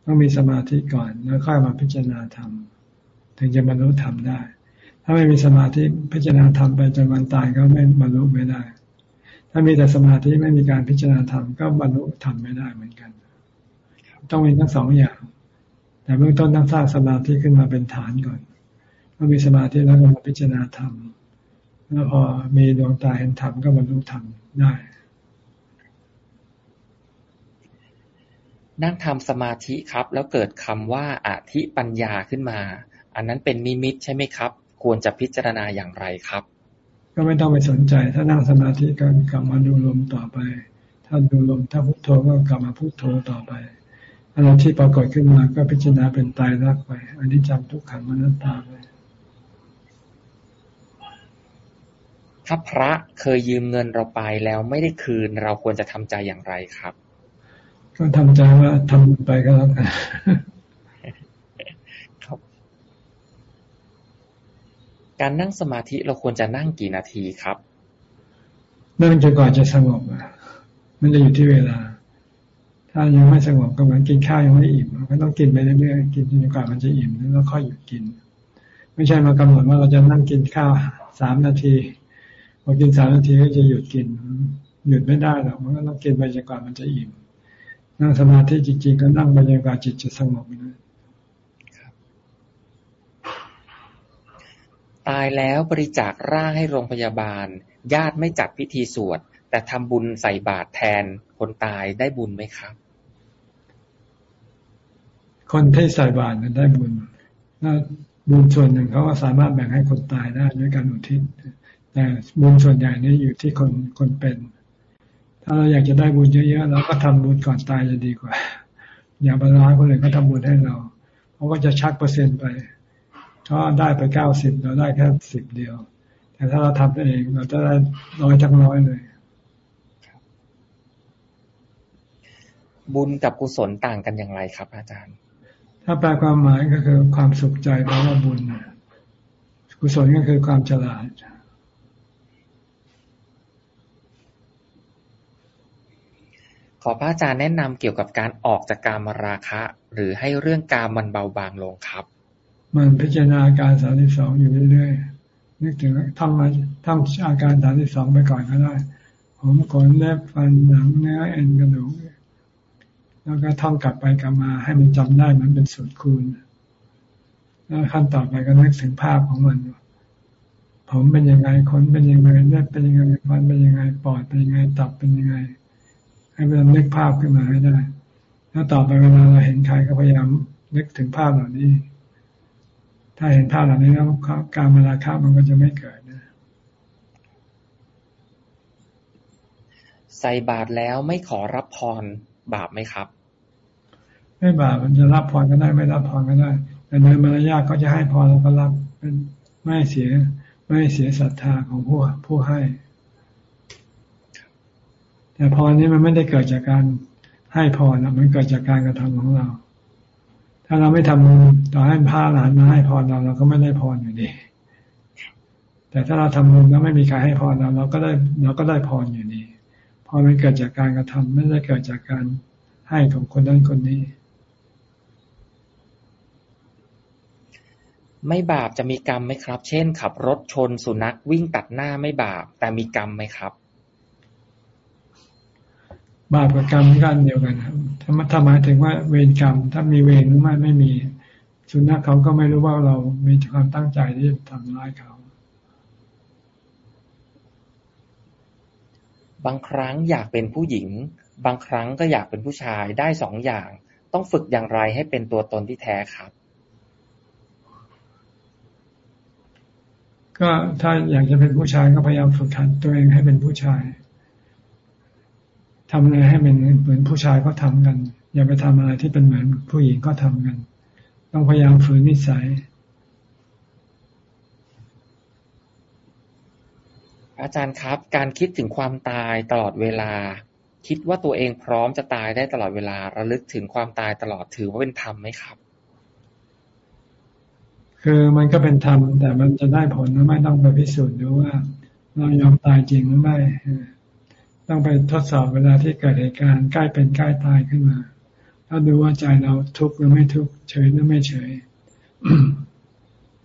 ต้องมีสมาธิก่อนแล้วค่อยมาพิจารณาธรรมถึงจะบรรลุธรรมได้ ถ้าไม่มีสมาธิพิจารณาธรรมไปจนวันตายก็ไม่บรรลุไม่ได้ ถ้ามีแต่สมาธิไม่มีการพิจารณาธรรมก็บรรลุธรรมไม่ได้เหมือนกัน ต้องมีทั้งสองอย่าง แต่เบื้องต้นต้องสร้างสมาธิขึ้นมาเป็นฐานก่อน อมีสมาธิแล้วก็มาพิจารณาธรรมแล้วพอมีดวงตาเห็นธรรมก็บรรลุธรรมได้ นั่งทำสมาธิครับ แล้วเกิดคำว่าอธิปัญญาขึ้นมา อันนั้นเป็นนิมิตใช่ไหมครับ ควรจะพิจารณาอย่างไรครับ ก็ไม่ต้องไปสนใจ ถ้านั่งสมาธิก็กลับมาดูลมต่อไป ถ้าดูลมถ้าพุโทโธก็กลับมาพุโทโธต่อไปอะไรที่ปรากฏขึ้นมาก็พิจารณาเป็นตายรักไปอันนี้จำทุกขังมนัตตาไป ถ้าพระเคยยืมเงินเราไปแล้วไม่ได้คืน เราควรจะทำใจอย่างไรครับ ก็ทำใจว่าทำไปก็แล้วกันครับการนั่งสมาธิเราควรจะนั่งกี่นาทีครับ นั่งจนกว่าจะสงบมันจะอยู่ที่เวลา ถ้ายังไม่สงบก็เหมือนกินข้าวยังไม่อิ่มก็ต้องกินไปเรื่อยๆกินจนกว่ามันจะอิ่มแล้วค่อยหยุดกิน ไม่ใช่มากำหนดว่าเราจะนั่งกินข้าวสามนาทีพ อกินสามนาทีก็จะหยุดกิน หยุดไม่ได้หรอกมันก็ต้องกินไปจนกว่ามันจะอิ่มนั่งสมาธิจริงๆก็นั่งไปจนกว่าจิตจะสงบนะตายแล้วบริจาคร่างให้โรงพยาบาล ญาติไม่จัดพิธีสวด แต่ทำบุญใส่บาตรแทนคนตายได้บุญไหมครับ คนที่ใส่บาตรนั้นได้บุญบุญส่วนหนึ่งเขาก็สามารถแบ่งให้คนตายได้ด้วยการอุทิศ แต่บุญส่วนใหญ่นี่อยู่ที่คนคนเป็น ถ้าเราอยากจะได้บุญเยอะๆเราก็ทำบุญก่อนตายจะดีกว่า อย่าบาร้ายคนอื่นก็ทำบุญให้เราเขาก็จะชักเปอร์เซ็นต์ไปถ้าได้ไปเก้าสิบเราได้แค่สิบเดียว แต่ถ้าเราทำเองเราจะได้ร้อยทั้งร้อยเลยบุญกับกุศลต่างกันอย่างไรครับ อาจารย์ ถ้าแปลความหมายก็คือความสุขใจแปลว่าบุญกุศลก็คือความฉลาด ขอพระอาจารย์แนะนำเกี่ยวกับการออกจากการมราคะ หรือให้เรื่องการมันเบาบางลงครับ มันพิจารณาการสามสิบสองอยู่เรื่อยๆนึกถึงท่องมาท่องอาการสามสิบสองไปก่อนก็ได้ ผมขนเล็บฟันหนังเนื้อเอ็นกระดูกแล้วก็ท่องกลับไปกลับมาให้มันจำได้มันเป็นสูตรคูณแล้วขั้นต่อไปก็นึกถึงภาพของมัน ผมเป็นยังไงขนเป็นยังไงเล็บเป็นยังไงฟันเป็นยังไงปอดเป็นยังไงตับเป็นยังไง ให้มันนึกภาพขึ้นมาให้ได้ แล้วต่อไปเวลาเราเห็นใครก็พยายามนึกถึงภาพเหล่านี้ ถ้าเห็นภาพเหล่านี้แล้วการมาราคามันก็จะไม่เกิดนะ ใส่บาตรแล้วไม่ขอรับพรบาปไหมครับ ไม่บาปมันจะรับพรก็ได้ไม่รับพรก็ได้ แต่ในมารยาทเขาจะให้พรเราก็รับไม่เสียไม่เสียศรัทธาของผู้ผู้ให้ แต่พรนี้มันไม่ได้เกิดจากการให้พรนะมันเกิดจากการกระทำของเรา ถ้าเราไม่ทำต่อให้พระหลานมาให้พรเราเราก็ไม่ได้พรอยู่ดี แต่ถ้าเราทำบุญแล้วไม่มีใครให้พรเราเราก็ได้เราก็ได้พรอยู่ดีพรมันเกิดจากการกระทำไม่ได้เกิดจากการให้ของคนนั้นคนนี้ ไม่บาปจะมีกรรมไหมครับ เช่น ขับรถชนสุนัขวิ่งตัดหน้าไม่บาปแต่มีกรรมไหมครับ บาปกับกรรมกันเดียวกันครับถ้าถ้าหมายถึงว่าเวรกรรม ถ้ามีเวรหรือไม่ไม่มี สุนัขเขาก็ไม่รู้ว่าเรามีความตั้งใจที่จะทำร้ายเขา บางครั้งอยากเป็นผู้หญิง บางครั้งก็อยากเป็นผู้ชายได้สองอย่าง ต้องฝึกอย่างไรให้เป็นตัวตนที่แท้ครับ ก็ถ้าอยากจะเป็นผู้ชายก็พยายามฝึกหัดตัวเองให้เป็นผู้ชาย ทำอะไรให้เป็นเหมือนผู้ชายก็ทำกัน อย่าไปทำอะไรที่เป็นเหมือนผู้หญิงก็ทำกัน ต้องพยายามฝืนนิสัย อาจารย์ครับ การคิดถึงความตายตลอดเวลา คิดว่าตัวเองพร้อมจะตายได้ตลอดเวลาระลึกถึงความตายตลอดถือว่าเป็นธรรมไหมครับ คือมันก็เป็นธรรมแต่มันจะได้ผลหรือไม่ต้องไปพิสูจน์ดูว่า เรายอมตายจริงหรือไม่ ต้องไปทดสอบเวลาที่เกิดเหตุการณ์ใกล้เป็นใกล้ตายขึ้นมาถ้าดูว่าใจเราทุกข์หรือไม่ทุกข์เฉยหรือไม่เฉย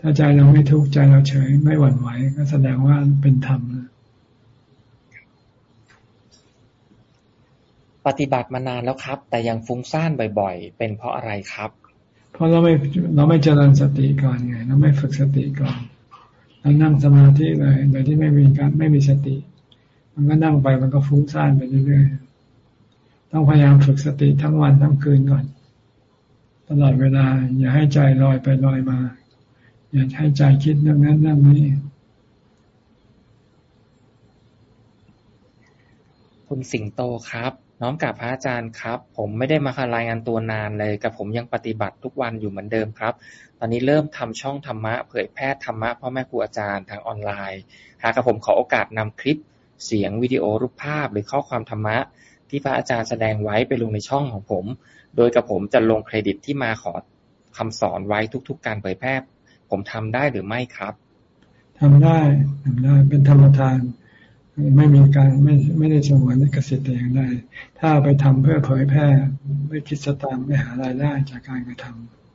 ถ้าใจเราไม่ทุกข์ใจเราเฉย ไม่หวั่นไหวก็แสดงว่าเป็นธรรมปฏิบัติมานานแล้วครับ แต่ยังฟุ้งซ่านบ่อย ๆ เป็นเพราะอะไรครับ เพราะเราไม่เราไม่เจริญสติก่อนไงเราไม่ฝึกสติก่อนเรานั่งสมาธิเลยโดยที่ไม่มีการไม่มีสติ มันก็นั่งไปมันก็ฟุ้งซ่านไปเรื่อยๆต้องพยายามฝึกสติทั้งวันทั้งคืนก่อน ตลอดเวลา อย่าให้ใจลอยไปลอยมา อย่าให้ใจคิดเรื่องนั้นเรื่องนี้ คุณสิงโตครับน้อมกับพระอาจารย์ครับ ผมไม่ได้มาคารายงานตัวนานเลยกับผมยังปฏิบัติทุกวันอยู่เหมือนเดิมครับ ตอนนี้เริ่มทำช่องธรรมะเผยแพร่ธรรมะพ่อแม่ครูอาจารย์ทางออนไลน์หากกับผมขอโอกาสนำคลิป เสียง วิดีโอ รูปภาพ หรือข้อความธรรมะ ที่พระอาจารย์แสดงไว้ไปลงในช่องของผม โดยกับผมจะลงเครดิตที่มาขอคำสอนไว้ทุก ๆ การเผยแพร่ ผมทำได้หรือไม่ครับทำได้ทำได้ เป็นธรรมทาน ไม่มีการไม่ไม่ได้สงวนลิขสิทธิ์แต่อย่างใดถ้าไปทำเพื่อเผยแพร่ ไม่คิดสตางค์ไม่หารายได้จากการกระทำ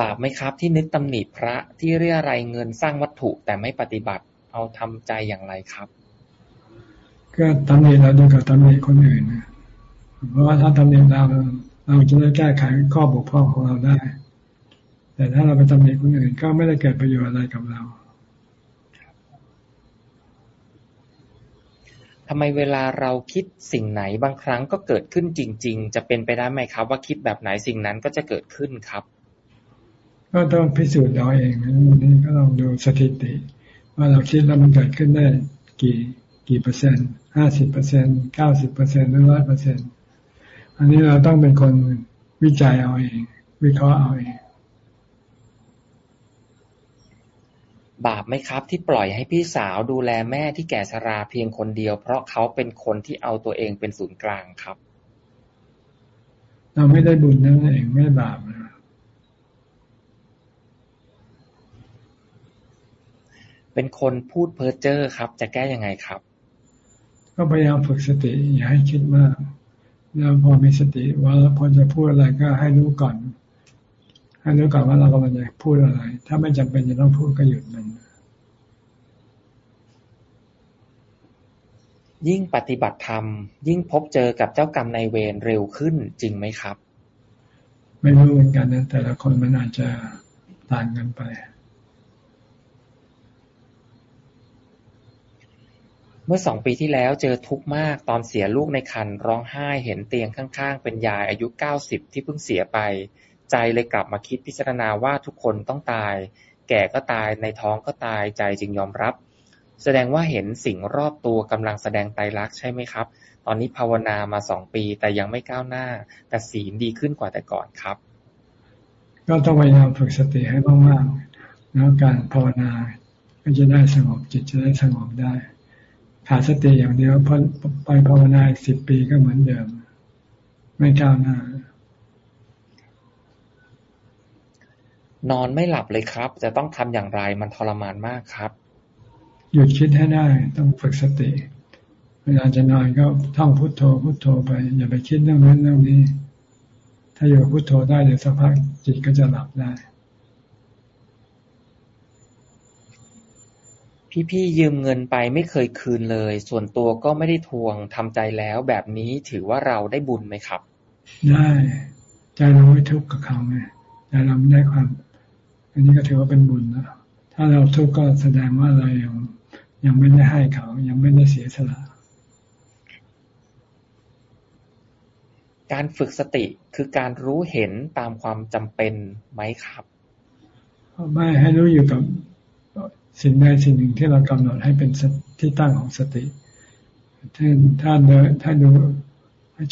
บาปไหมครับ ที่นึกตำหนิพระที่เรียอะไรเงินสร้างวัตถุแต่ไม่ปฏิบัติ เอาทำใจอย่างไรครับ ก็ตำหนิเราดูกับตำหนิคนอื่นนะเพราะว่าถ้าตำหนิเราเราจะได้แก้ไขข้อบกพร่องของเราได้ แต่ถ้าเราไปตำหนิคนอื่นก็ไม่ได้เกิดประโยชน์อะไรกับเราทำไมเวลาเราคิดสิ่งไหนบางครั้งก็เกิดขึ้นจริง ๆ จะเป็นไปได้ไหมครับ ว่าคิดแบบไหนสิ่งนั้นก็จะเกิดขึ้นครับ ก็ต้องพิสูจน์เอาเองนี่ก็ลองดูสถิติ ว่าเราคิดแล้วมันเกิดขึ้นได้กี่กี่เปอร์เซ็นต์ห้าสิบเปอร์เซ็นเก้าสิบเปอร์เซ็นต์หรือร้อยเปอร์เซ็นต์อันนี้เราต้องเป็นคนวิจัยเอาเอง วิเคราะห์เอาเอง บาปไหมครับ ที่ปล่อยให้พี่สาวดูแลแม่ที่แก่ชราเพียงคนเดียว เพราะเขาเป็นคนที่เอาตัวเองเป็นศูนย์กลางครับ เราไม่ได้บุญนั่นเองไม่บาปนะ เป็นคนพูดเพ้อเจ้อครับ จะแก้ยังไงครับ ก็พยายามฝึกสติอย่าให้คิดมาก แล้วพอมีสติว่าพอจะพูดอะไรก็ให้รู้ก่อน ให้รู้ก่อนว่าเรากำลังจะพูดอะไร ถ้าไม่จำเป็นจะต้องพูดก็หยุดมันยิ่งปฏิบัติธรรม ยิ่งพบเจอกับเจ้ากรรมนายเวรเร็วขึ้นจริงไหมครับ ไม่รู้เหมือนกันนะแต่ละคนมันอาจจะต่างกันไป เมื่อสองปีที่แล้วเจอทุกข์มากตอนเสียลูกในคันร้องไห้เห็นเตียงข้าง ๆ เป็นยายอายุ เก้าสิบ ที่เพิ่งเสียไป ใจเลยกลับมาคิดพิจารณาว่าทุกคนต้องตาย แก่ก็ตาย ในท้องก็ตาย ใจจึงยอมรับ แสดงว่าเห็นสิ่งรอบตัวกำลังแสดงไตรลักษณ์ใช่ไหมครับ ตอนนี้ภาวนามาสองปี แต่ยังไม่ก้าวหน้า แต่ศีลดีขึ้นกว่าแต่ก่อนครับ ก็ต้องพยายามฝึกสติให้มากๆแล้วการภาวนาก็จะได้สงบจิตจะได้สงบได้ ขาดสติอย่างเดียวพอไปภาวนาสิบปีก็เหมือนเดิม ไม่ก้าวหน้านอนไม่หลับเลยครับ จะต้องทำอย่างไรมันทรมานมากครับ หยุดคิดให้ได้ต้องฝึกสติ เวลาจะนอนก็ท่องพุโทโธพุโทโธไป อย่าไปคิดเรื่องนั้นเรื่องนี้ ถ้าอยู่พุโทโธได้เดี๋ยวสักพักจิตก็จะหลับได้ พี่ๆยืมเงินไปไม่เคยคืนเลย ส่วนตัวก็ไม่ได้ทวงทำใจแล้ว แบบนี้ถือว่าเราได้บุญไหมครับ ได้ใจเราไม่ทุกข์กับเขาไงใจเราได้ความ อันนี้ก็ถือว่าเป็นบุญแล้วถ้าเราทุกข์ก็แสดงว่าเรายังยังไม่ได้ให้เขา ยังไม่ได้เสียสละการฝึกสติคือการรู้เห็นตามความจำเป็นไหมครับ ไม่ให้รู้อยู่กับ สิ่งใดสิ่งหนึ่งที่เรากำหนดให้เป็นที่ตั้งของสติเช่นถ้าเดินถ้าดู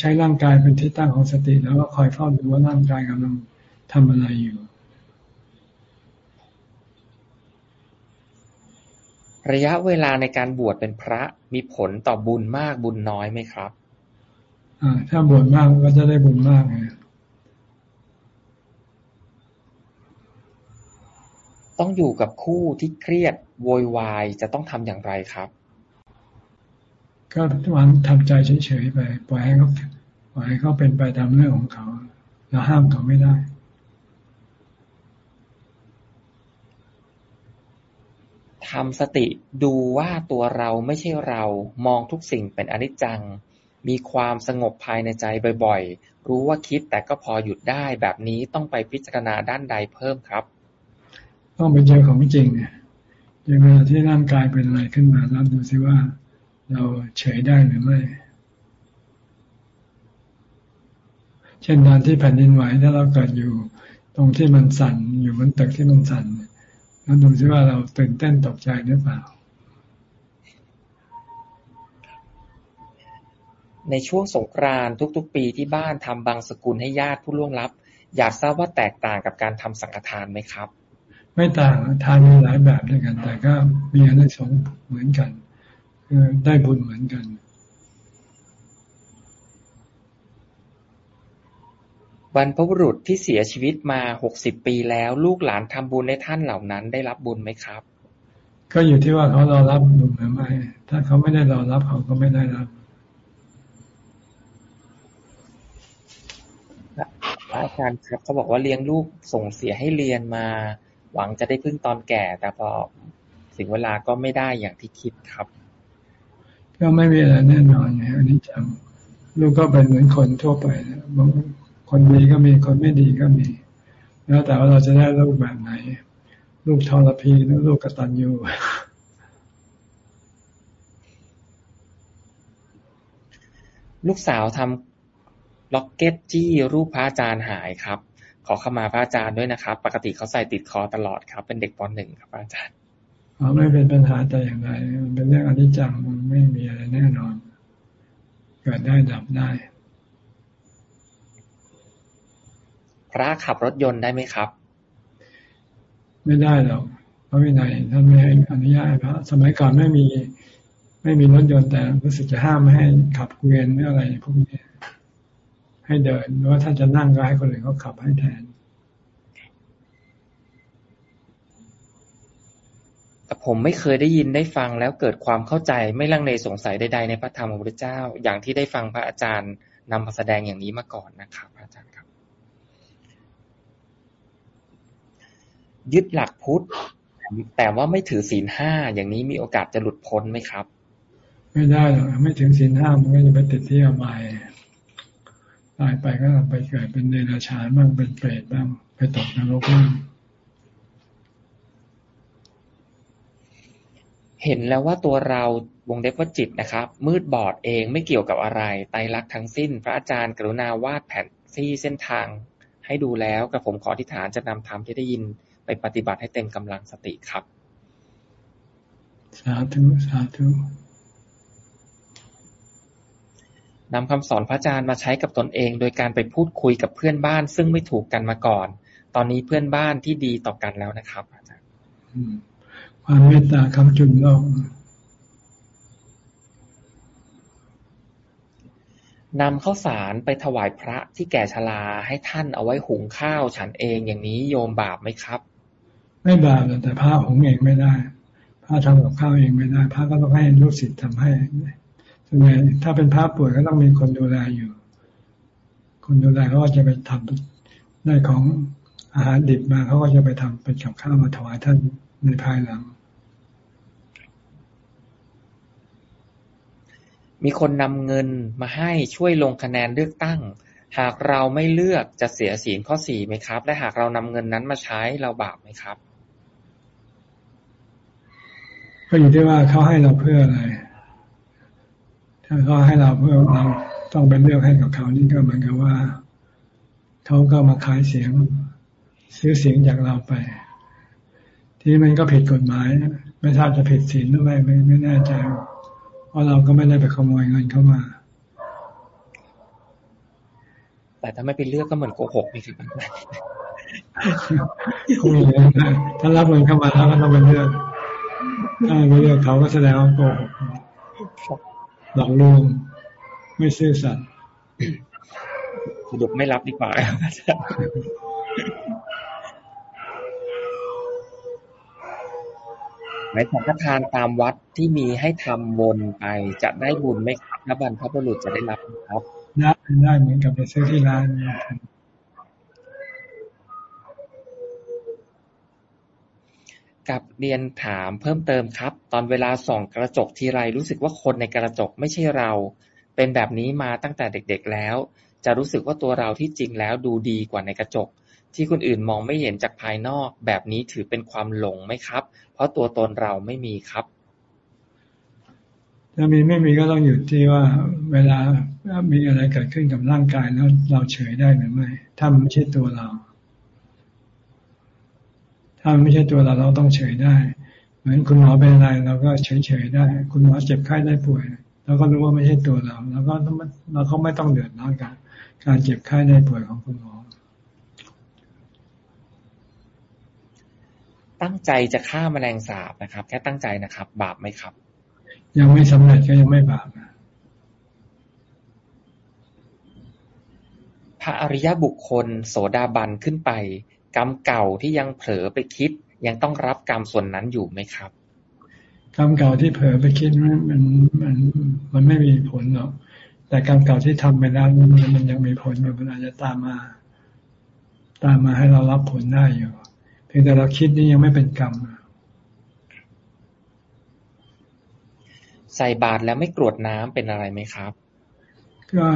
ใช้ร่างกายเป็นที่ตั้งของสติ แล้วก็คอยเฝ้าดูว่าร่างกายกำลังทำอะไรอยู่ ระยะเวลาในการบวชเป็นพระมีผลต่อบุญมากบุญน้อยไหมครับ อ่า ถ้าบวชมากก็จะได้บุญมากไง ต้องอยู่กับคู่ที่เครียดโวยวาย จะต้องทำอย่างไรครับ ก็วางทำใจเฉยๆไป ปล่อยให้เขาปล่อยให้เขาเป็นไปตามเรื่องของเขาเราห้ามเขาไม่ได้ ทำสติดูว่าตัวเราไม่ใช่เรา มองทุกสิ่งเป็นอนิจจัง มีความสงบภายในใจบ่อยๆ รู้ว่าคิดแต่ก็พอหยุดได้แบบนี้ต้องไปพิจารณาด้านใดเพิ่มครับ ต้องไปเจอของจริงเนี่ยอย่างเวลาที่ร่างกายเป็นอะไรขึ้นมาแล้วดูซิว่า เราเฉยได้หรือไม่ เช่นตอนที่แผ่นดินไหวถ้าเราเกิดอยู่ตรงที่มันสั่นอยู่บนตึกที่มันสั่นแล้วดูซิว่าเราตื่นเต้นตกใจหรือเปล่า ในช่วงสงกรานต์ทุก ๆ ปีที่บ้านทำบางสกุลให้ญาติผู้ล่วงลับ อยากทราบว่าแตกต่างกับการทำสังฆทานไหมครับ ไม่ต่างทานมีหลายแบบด้วยกัน แต่ก็มีอนิสงส์เหมือนกันคือได้บุญเหมือนกันบรรพบุรุษที่เสียชีวิตมาหกสิบปีแล้ว ลูกหลานทำบุญให้ท่านเหล่านั้นได้รับบุญไหมครับ ก็อยู่ที่ว่าเขารอรับบุญหรือไม่ ถ้าเขาไม่ได้รอรับเขาก็ไม่ได้รับอาจารย์ครับเขาบอกว่าเลี้ยงลูกส่งเสียให้เรียนมา หวังจะได้พึ่งตอนแก่ แต่พอถึงเวลาก็ไม่ได้อย่างที่คิดครับ ก็ไม่มีอะไรแน่นอนไงอันนี้จังลูกก็เป็นเหมือนคนทั่วไปนะบางคนดีก็มีคนไม่ดีก็มี แล้วแต่ว่าเราจะได้ลูกแบบไหน ลูกทรพีหรือลูกกตัญญูลูกสาวทำล็อกเก็ตจี้รูปพระอาจารย์หายครับ ขอเข้ามาพระอาจารย์ด้วยนะครับ ปกติเขาใส่ติดคอตลอดครับ เป็นเด็กปหนึ่งครับอาจารย์อ๋อไม่เป็นปัญหาแต่อย่างไรมันเป็นเรื่องอนิจจังมันไม่มีอะไรแน่นอน เกิดได้ดับได้ พระขับรถยนต์ได้ไหมครับ ไม่ได้หรอกเพราะวินัยท่านไม่ให้อนุญาตให้พระสมัยก่อนไม่มี ไม่มีรถยนต์แต่รู้สึกจะห้ามไม่ให้ขับเกวียนหรืออะไรพวกนี้ ให้เดินหรือว่าถ้าจะนั่งก็ให้คนอื่นเขาขับให้แทน แต่ผมไม่เคยได้ยินได้ฟังแล้วเกิดความเข้าใจไม่ลังเลสงสัยใดๆในพระธรรมของพระเจ้า อย่างที่ได้ฟังพระอาจารย์นำมาแสดงอย่างนี้มาก่อนนะครับอาจารย์ครับ ยึดหลักพุทธแต่ว่าไม่ถือศีลห้าอย่างนี้มีโอกาสจะหลุดพ้นไหมครับ ไม่ได้หรอกไม่ถึงศีลห้ามันก็จะไปติดที่อบาย ตายไปก็ไปเกิดเป็นเดรัจฉานบ้างเป็นเปรตบ้างไปตกนรกบ้างเห็นแล้วว่าตัวเราวงเล็บว่าจิตนะครับ มืดบอดเองไม่เกี่ยวกับอะไรไตรลักษณ์ทั้งสิ้น พระอาจารย์กรุณาวาดแผนที่เส้นทาง ให้ดูแล้วกับผมขออธิษฐานจะนำธรรมที่ได้ยินไปปฏิบัติให้เต็มกำลังสติครับ สาธุ สาธุ นำคำสอนพระอาจารย์มาใช้กับตนเอง โดยการไปพูดคุยกับเพื่อนบ้านซึ่งไม่ถูกกันมาก่อน ตอนนี้เพื่อนบ้านที่ดีต่อกันแล้วนะครับอาจารย์ความเมตตาคำจุนโลกนำข้าวสารไปถวายพระที่แก่ชราให้ท่านเอาไว้หุงข้าวฉันเองอย่างนี้โยมบาปไหมครับ ไม่บาปแต่พระหุงเองไม่ได้พระทำกับข้าวเองไม่ได้พระก็ต้องให้ลูกศิษย์ทำให้ ส่วนใหญ่ถ้าเป็นพระป่วยก็ต้องมีคนดูแลอยู่ คนดูแลเขาก็จะไปทำได้ของอาหารดิบมาเขาก็จะไปทำเป็นกับข้าวมาถวายท่านในภายหลัง มีคนนำเงินมาให้ช่วยลงคะแนนเลือกตั้ง หากเราไม่เลือกจะเสียศีลข้อสี่ไหมครับ และหากเรานำเงินนั้นมาใช้เราบาปไหมครับ ก็อยู่ที่ว่าเขาให้เราเพื่ออะไร ถ้าเขาให้เราเพื่อเราต้องไปเลือกให้กับเขานี่ก็เหมือนกับว่าเขาก็มาขายเสียง ซื้อเสียงจากเราไป ที่มันก็ผิดกฎหมายไม่ทราบจะผิดศีลหรือไม่ไม่ไม่แน่ใจเพราะเราก็ไม่ได้ไปขโมยเงินเข้ามา แต่ถ้าไม่ไปเลือกก็เหมือนโกหกนี่คือถ้ารับเงินเข้ามาแล้วก็ต้องไปเลือกถ้าไม่เลือกเขาก็แสดงว่าโกหก หลอกลวง ไม่ซื่อสัตย์สรุปไม่รับดีกว่าในสังฆทานตามวัดที่มีให้ทำวนไปจะได้บุญไหมครับถ้าบรรพบุรุษจะได้รับครับได้ได้เหมือนกับไปซื้อที่ร้าน กับเรียนถามเพิ่มเติมครับ ตอนเวลาส่องกระจกทีไรรู้สึกว่าคนในกระจกไม่ใช่เรา เป็นแบบนี้มาตั้งแต่เด็กๆแล้ว จะรู้สึกว่าตัวเราที่จริงแล้วดูดีกว่าในกระจก ที่คนอื่นมองไม่เห็นจากภายนอก แบบนี้ถือเป็นความหลงไหมครับ เพราะตัวตนเราไม่มีครับถ้ามีไม่มีก็ต้องอยู่ที่ว่าเวลามีอะไรเกิดขึ้นกับร่างกายแล้วเราเฉยได้หรือไม่ถ้ามันไม่ใช่ตัวเรา ถ้ามันไม่ใช่ตัวเราเราต้องเฉยได้ เหมือนคุณหมอเป็นอะไรเราก็เฉยเฉยได้ คุณหมอเจ็บไข้ได้ป่วยเราก็รู้ว่าไม่ใช่ตัวเราเราก็เราก็ไม่ต้องเดือดร้อนกับการเจ็บไข้ได้ป่วยของคุณหมอ ตั้งใจจะฆ่าแมลงสาบนะครับ แค่ตั้งใจนะครับ บาปไหมครับ ยังไม่สำเร็จก็ยังไม่บาปนะพระอริยบุคคล โสดาบันขึ้นไป กรรมเก่าที่ยังเผลอไปคิด ยังต้องรับกรรมส่วนนั้นอยู่ไหมครับ กรรมเก่าที่เผลอไปคิดมันมันมันไม่มีผลหรอกแต่กรรมเก่าที่ทำไปแล้วมันมันยังมีผลอยู่มันอาจจะตามมา ตามมาให้เรารับผลได้อยู่พียงแต่เราคิดนี่ยังไม่เป็นกรรมใส่บาตรแล้วไม่กรวดน้ำเป็นอะไรไหมครับ ก็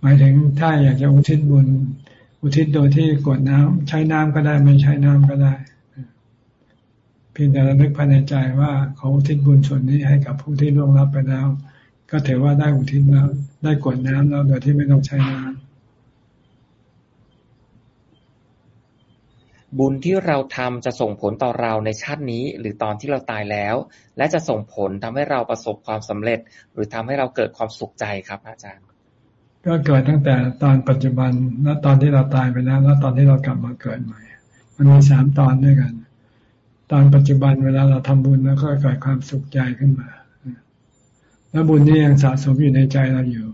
หมายถึงถ้าอยากจะอุทิศบุญ อุทิศโดยที่กวดน้ำใช้น้ำก็ได้ไม่ใช้น้ำก็ได้ เพียงแต่เรานึกภายในใจว่าเขาอุทิศบุญส่วนนี้ให้กับผู้ที่ล่วงลับไปแล้ว ก็ถือว่าได้อุทิศแล้วได้กวดน้ำแล้วโดยที่ไม่ต้องใช้น้ำบุญที่เราทำจะส่งผลต่อเราในชาตินี้ หรือตอนที่เราตายแล้ว และจะส่งผลทำให้เราประสบความสำเร็จ หรือทำให้เราเกิดความสุขใจครับ อาจารย์ ก็เกิดตั้งแต่ตอนปัจจุบันแล้วตอนที่เราตายไปแล้ว แล้วตอนที่เรากลับมาเกิดใหม่ มันมีสามตอนด้วยกัน ตอนปัจจุบันเวลาเราทำบุญแล้วก็เกิดความสุขใจขึ้นมา แล้วบุญนี้ยังสะสมอยู่ในใจเราอยู่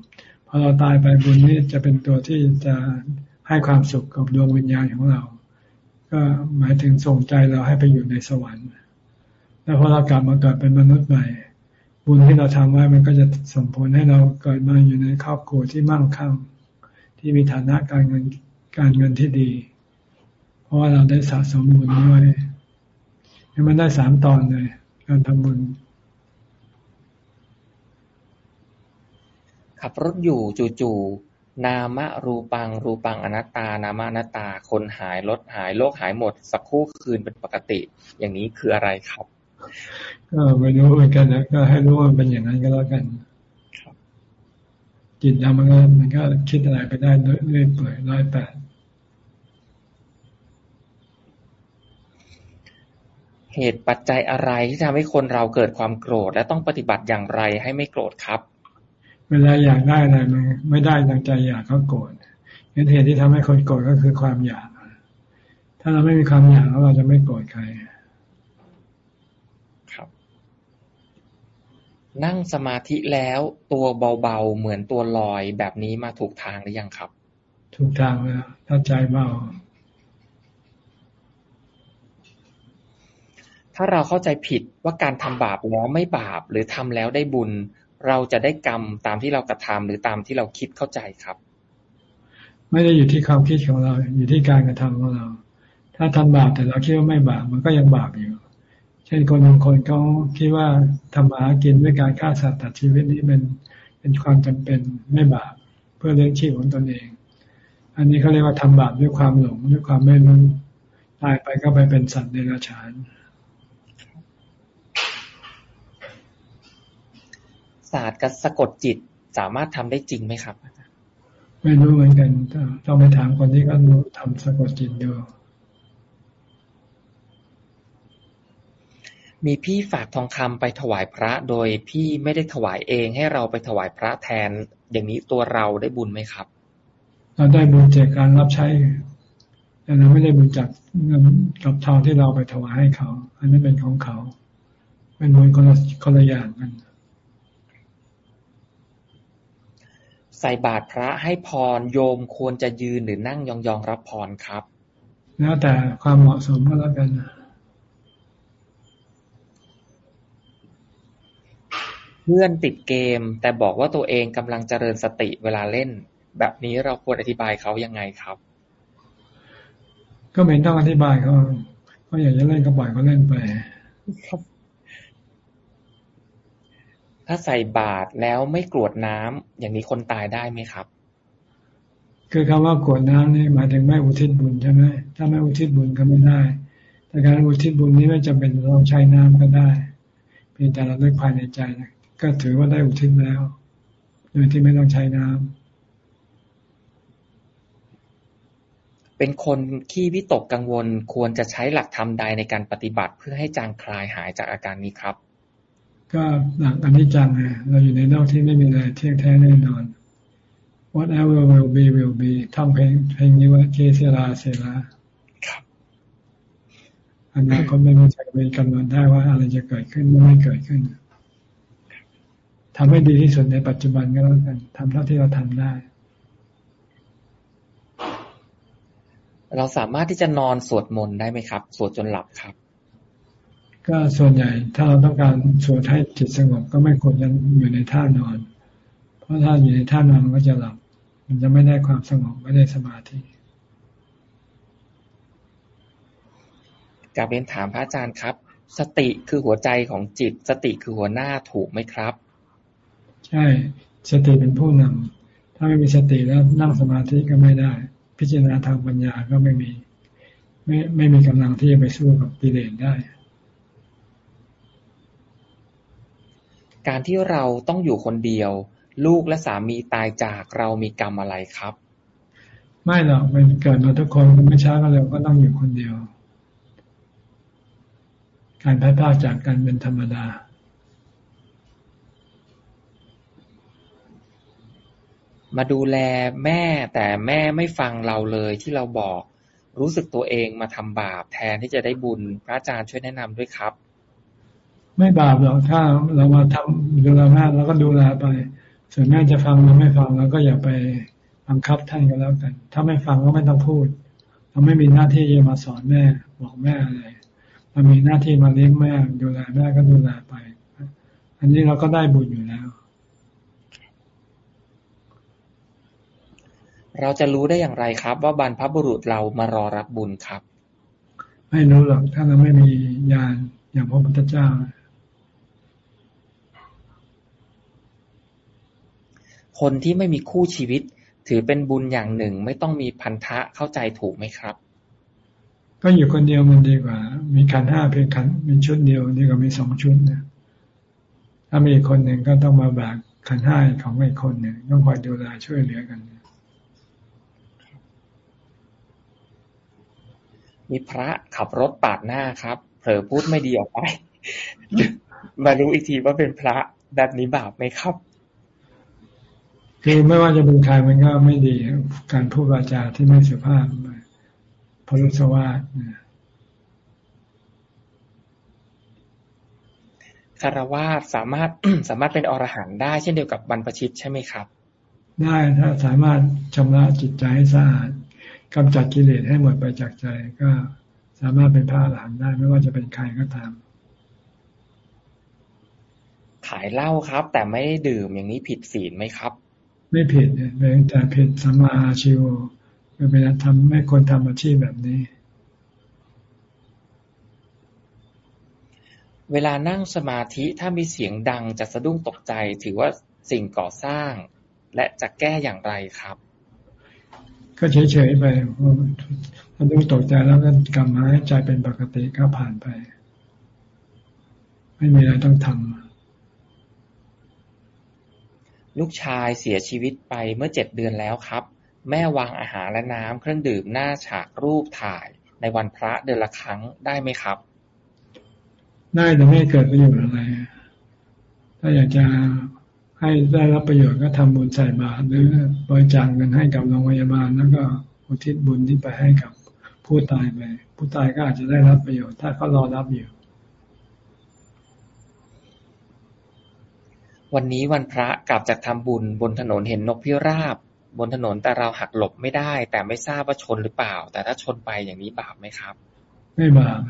พอเราตายไปบุญนี้จะเป็นตัวที่จะให้ความสุขกับดวงวิญญาณของเรา ก็หมายถึงส่งใจเราให้ไปอยู่ในสวรรค์ แล้วพอเรากลับมาเกิดเป็นมนุษย์ใหม่ บุญที่เราทำไว้มันก็จะส่งผลให้เราเกิดมาอยู่ในครอบครัวที่มั่งคั่ง ที่มีฐานะการเงินการเงินที่ดี เพราะว่าเราได้สะสมบุญไว้มันได้สามตอนเลย การทำบุญขับรถอยู่จู่ๆนามรูปัง รูปังอนัตตา นามอนัตตา คนหายรถหายโลกหายหมด สักคู่คืนเป็นปกติ อย่างนี้คืออะไรครับ ก็ไม่รู้เหมือนกันนะก็ให้รู้ว่าเป็นอย่างนั้นก็แล้วกันจิตเรามันก็มันก็คิดอะไรไปได้เรื่อยเปื่อยร้อยแปดเหตุปัจจัยอะไรที่ทำให้คนเราเกิดความโกรธ และต้องปฏิบัติอย่างไรให้ไม่โกรธครับ เวลาอยากได้อะไรมันไม่ได้ดังใจอยากก็โกรธเหตุที่ทำให้คนโกรธก็คือความอยาก ถ้าเราไม่มีความอยากแล้วเราจะไม่โกรธใครครับ นั่งสมาธิแล้วตัวเบาๆ เหมือนตัวลอยแบบนี้มาถูกทางหรือยังครับ ถูกทางแล้วถ้าใจเบาถ้าเราเข้าใจผิดว่าการทำบาปแล้วไม่บาป หรือทำแล้วได้บุญ เราจะได้กรรมตามที่เรากระทำหรือตามที่เราคิดเข้าใจครับ ไม่ได้อยู่ที่ความคิดของเรา อยู่ที่การกระทำของเรา ถ้าทำบาปแต่เราคิดว่าไม่บาปมันก็ยังบาปอยู่เช่นคนบางคนเขาคิดว่าทำหากินด้วยการฆ่าสัตว์ตัดชีวิตนี้เป็นเป็นความจำเป็นไม่บาปเพื่อเลี้ยงชีพของตนเอง อันนี้เขาเรียกว่าทำบาปด้วยความหลงด้วยความไม่รู้ตายไปก็ไปเป็นสัตว์ในราชานศาสตร์กับสะกดจิตสามารถทำได้จริงไหมครับ ไม่รู้เหมือนกันต้องไปถามคนที่เขารู้ทำสะกดจิตดู มีพี่ฝากทองคำไปถวายพระ โดยพี่ไม่ได้ถวายเอง ให้เราไปถวายพระแทน อย่างนี้ตัวเราได้บุญไหมครับ เราได้บุญจากการรับใช้ แต่เราไม่ได้บุญจากเงินกับทองที่เราไปถวายให้เขา อันนี้เป็นของเขา เป็นบุญคนละคนละอย่างกันใส่บาตรพระให้พรโยมควรจะยืนหรือนั่งยองๆรับพรครับ แล้วแต่ความเหมาะสมก็แล้วกัน เพื่อนติดเกม แต่บอกว่าตัวเองกำลังเจริญสติเวลาเล่น แบบนี้เราควรอธิบายเขายังไงครับ ก็ไม่ต้องอธิบายเขาเขาอยากจะเล่นก็ปล่อยเขาเล่นไปถ้าใส่บาตรแล้วไม่กรวดน้ำอย่างนี้คนตายได้ไหมครับ คือคำว่ากรวดน้ำนี่หมายถึงไม่อุทิศบุญใช่ไหมถ้าไม่อุทิศบุญก็ไม่ได้ แต่การอุทิศบุญนี้ไม่จำเป็นต้องใช้น้ำก็ได้ เพียงแต่เราเลือกภายในใจนะ ก็ถือว่าได้อุทิศแล้ว โดยที่ไม่ต้องใช้น้ำเป็นคนขี้วิตกกังวลควรจะใช้หลักธรรมใดในการปฏิบัติเพื่อให้จางคลายหายจากอาการนี้ครับ ก็หลักอนิจจังไงเราอยู่ในโลกที่ไม่มีอะไรเที่ยงแท้แน่นอน whatever will be will be ท่องเพลงเพลงนี้ว่าเกเซราเซราครับอนาคตไม่มีใครเป็นกำหนดได้ว่าอะไรจะเกิดขึ้นไม่เกิดขึ้น ทำให้ดีที่สุดในปัจจุบันก็แล้วกันทำเท่าที่เราทำได้ เราสามารถที่จะนอนสวดมนต์ได้ไหมครับ สวดจนหลับครับ ก็ส่วนใหญ่ถ้าเราต้องการสวดให้จิตสงบก็ไม่ควรจะอยู่ในท่านอน เพราะถ้าอยู่ในท่านอนมันก็จะหลับ มันจะไม่ได้ความสงบไม่ได้สมาธิกาเบนถามพระอาจารย์ครับ สติคือหัวใจของจิต สติคือหัวหน้าถูกไหมครับ ใช่ สติเป็นผู้นำถ้าไม่มีสติแล้วนั่งสมาธิก็ไม่ได้ พิจารณาทางปัญญาก็ไม่มี ไม่ไม่มีกำลังที่จะไปสู้กับกิเลสได้ การที่เราต้องอยู่คนเดียว ลูกและสามีตายจากเรามีกรรมอะไรครับ ไม่หรอกมันเกิดมาทุกคนไม่ช้าก็เร็วก็ต้องอยู่คนเดียว การพัดพาจากกันเป็นธรรมดา มาดูแลแม่แต่แม่ไม่ฟังเราเลยที่เราบอก รู้สึกตัวเองมาทำบาปแทนที่จะได้บุญ พระอาจารย์ช่วยแนะนำด้วยครับ ไม่บาปหรอกถ้าเรามาทำดูแลแม่เราก็ดูแลไป ส่วนแม่จะฟังหรือไม่ฟังเราก็อย่าไปบังคับท่านก็แล้วกัน ถ้าไม่ฟังก็ไม่ต้องพูด เราไม่มีหน้าที่จะมาสอนแม่บอกแม่อะไรเรามีหน้าที่มาเลี้ยงแม่ดูแลแม่ก็ดูแลไป อันนี้เราก็ได้บุญอยู่แล้ว เราจะรู้ได้อย่างไรครับ ว่าบรรพบุรุษเรามารอรับบุญครับ ไม่รู้หรอกถ้าเราไม่มีญาณอย่างพระพุทธเจ้า คนที่ไม่มีคู่ชีวิต ถือเป็นบุญอย่างหนึ่ง ไม่ต้องมีพันธะเข้าใจถูกไหมครับ ก็อยู่คนเดียวมันดีกว่า มีขันห้าเพียงขันมีชุดเดียวดีกว่ามีสองชุดนะถ้ามีคนหนึ่งก็ต้องมาแบกขันห้าของอีกคนหนึ่งต้องคอยดูแลช่วยเหลือกัน มีพระขับรถปาดหน้าครับ เผลอพูดไม่ดีออกไป มารู้อีกทีว่าเป็นพระแบบนี้บาปไหมครับคือไม่ว่าจะเป็นใครมันก็ไม่ดีการพูดวาจาที่ไม่สุภาพพลุสวาสคารวาสสามารถสามารถเป็นอรหันต์ได้เช่นเดียวกับบรรพชิตใช่ไหมครับ ได้ถ้าสามารถชำระจิตใจให้สะอาด กำจัดกิเลสให้หมดไปจากใจ ก็สามารถเป็นพระอรหันต์ได้ไม่ว่าจะเป็นใครก็ตาม ขายเหล้าครับ แต่ไม่ได้ดื่มอย่างนี้ผิดศีลไหมครับ ไม่ผิดเนี่ยแต่ผิดสัมมาอาชีวก็เป็นทำไม่ควรทำอาชีพแบบนี้ เวลานั่งสมาธิถ้ามีเสียงดังจะสะดุ้งตกใจ ถือว่าสิ่งก่อสร้าง และจะแก้อย่างไรครับ ก็เฉยๆไปสะดุ้งตกใจแล้วก็กลับมาให้ใจเป็นปกติก็ผ่านไป ไม่มีอะไรต้องทำลูกชายเสียชีวิตไปเมื่อเจ็ดเดือนแล้วครับ แม่วางอาหารและน้ำเครื่องดื่มหน้าฉากรูปถ่ายในวันพระเดือนละครั้งได้ไหมครับ ได้แต่ไม่เกิดประโยชน์อะไร ถ้าอยากจะ ให้ได้รับประโยชน์ก็ทำบุญใส่บาตรหรือบริจาคเงินให้กับโรงพยาบาล แล้วก็อุทิศบุญที่ไปให้กับผู้ตายไปผู้ตายก็อาจจะได้รับประโยชน์ ถ้าเขารอรับอยู่ วันนี้วันพระกลับจากทำบุญบนถนนเห็นนกพิราบบนถนนแต่เราหักหลบไม่ได้ แต่ไม่ทราบว่าชนหรือเปล่า แต่ถ้าชนไปอย่างนี้บาปไหมครับ ไม่บาป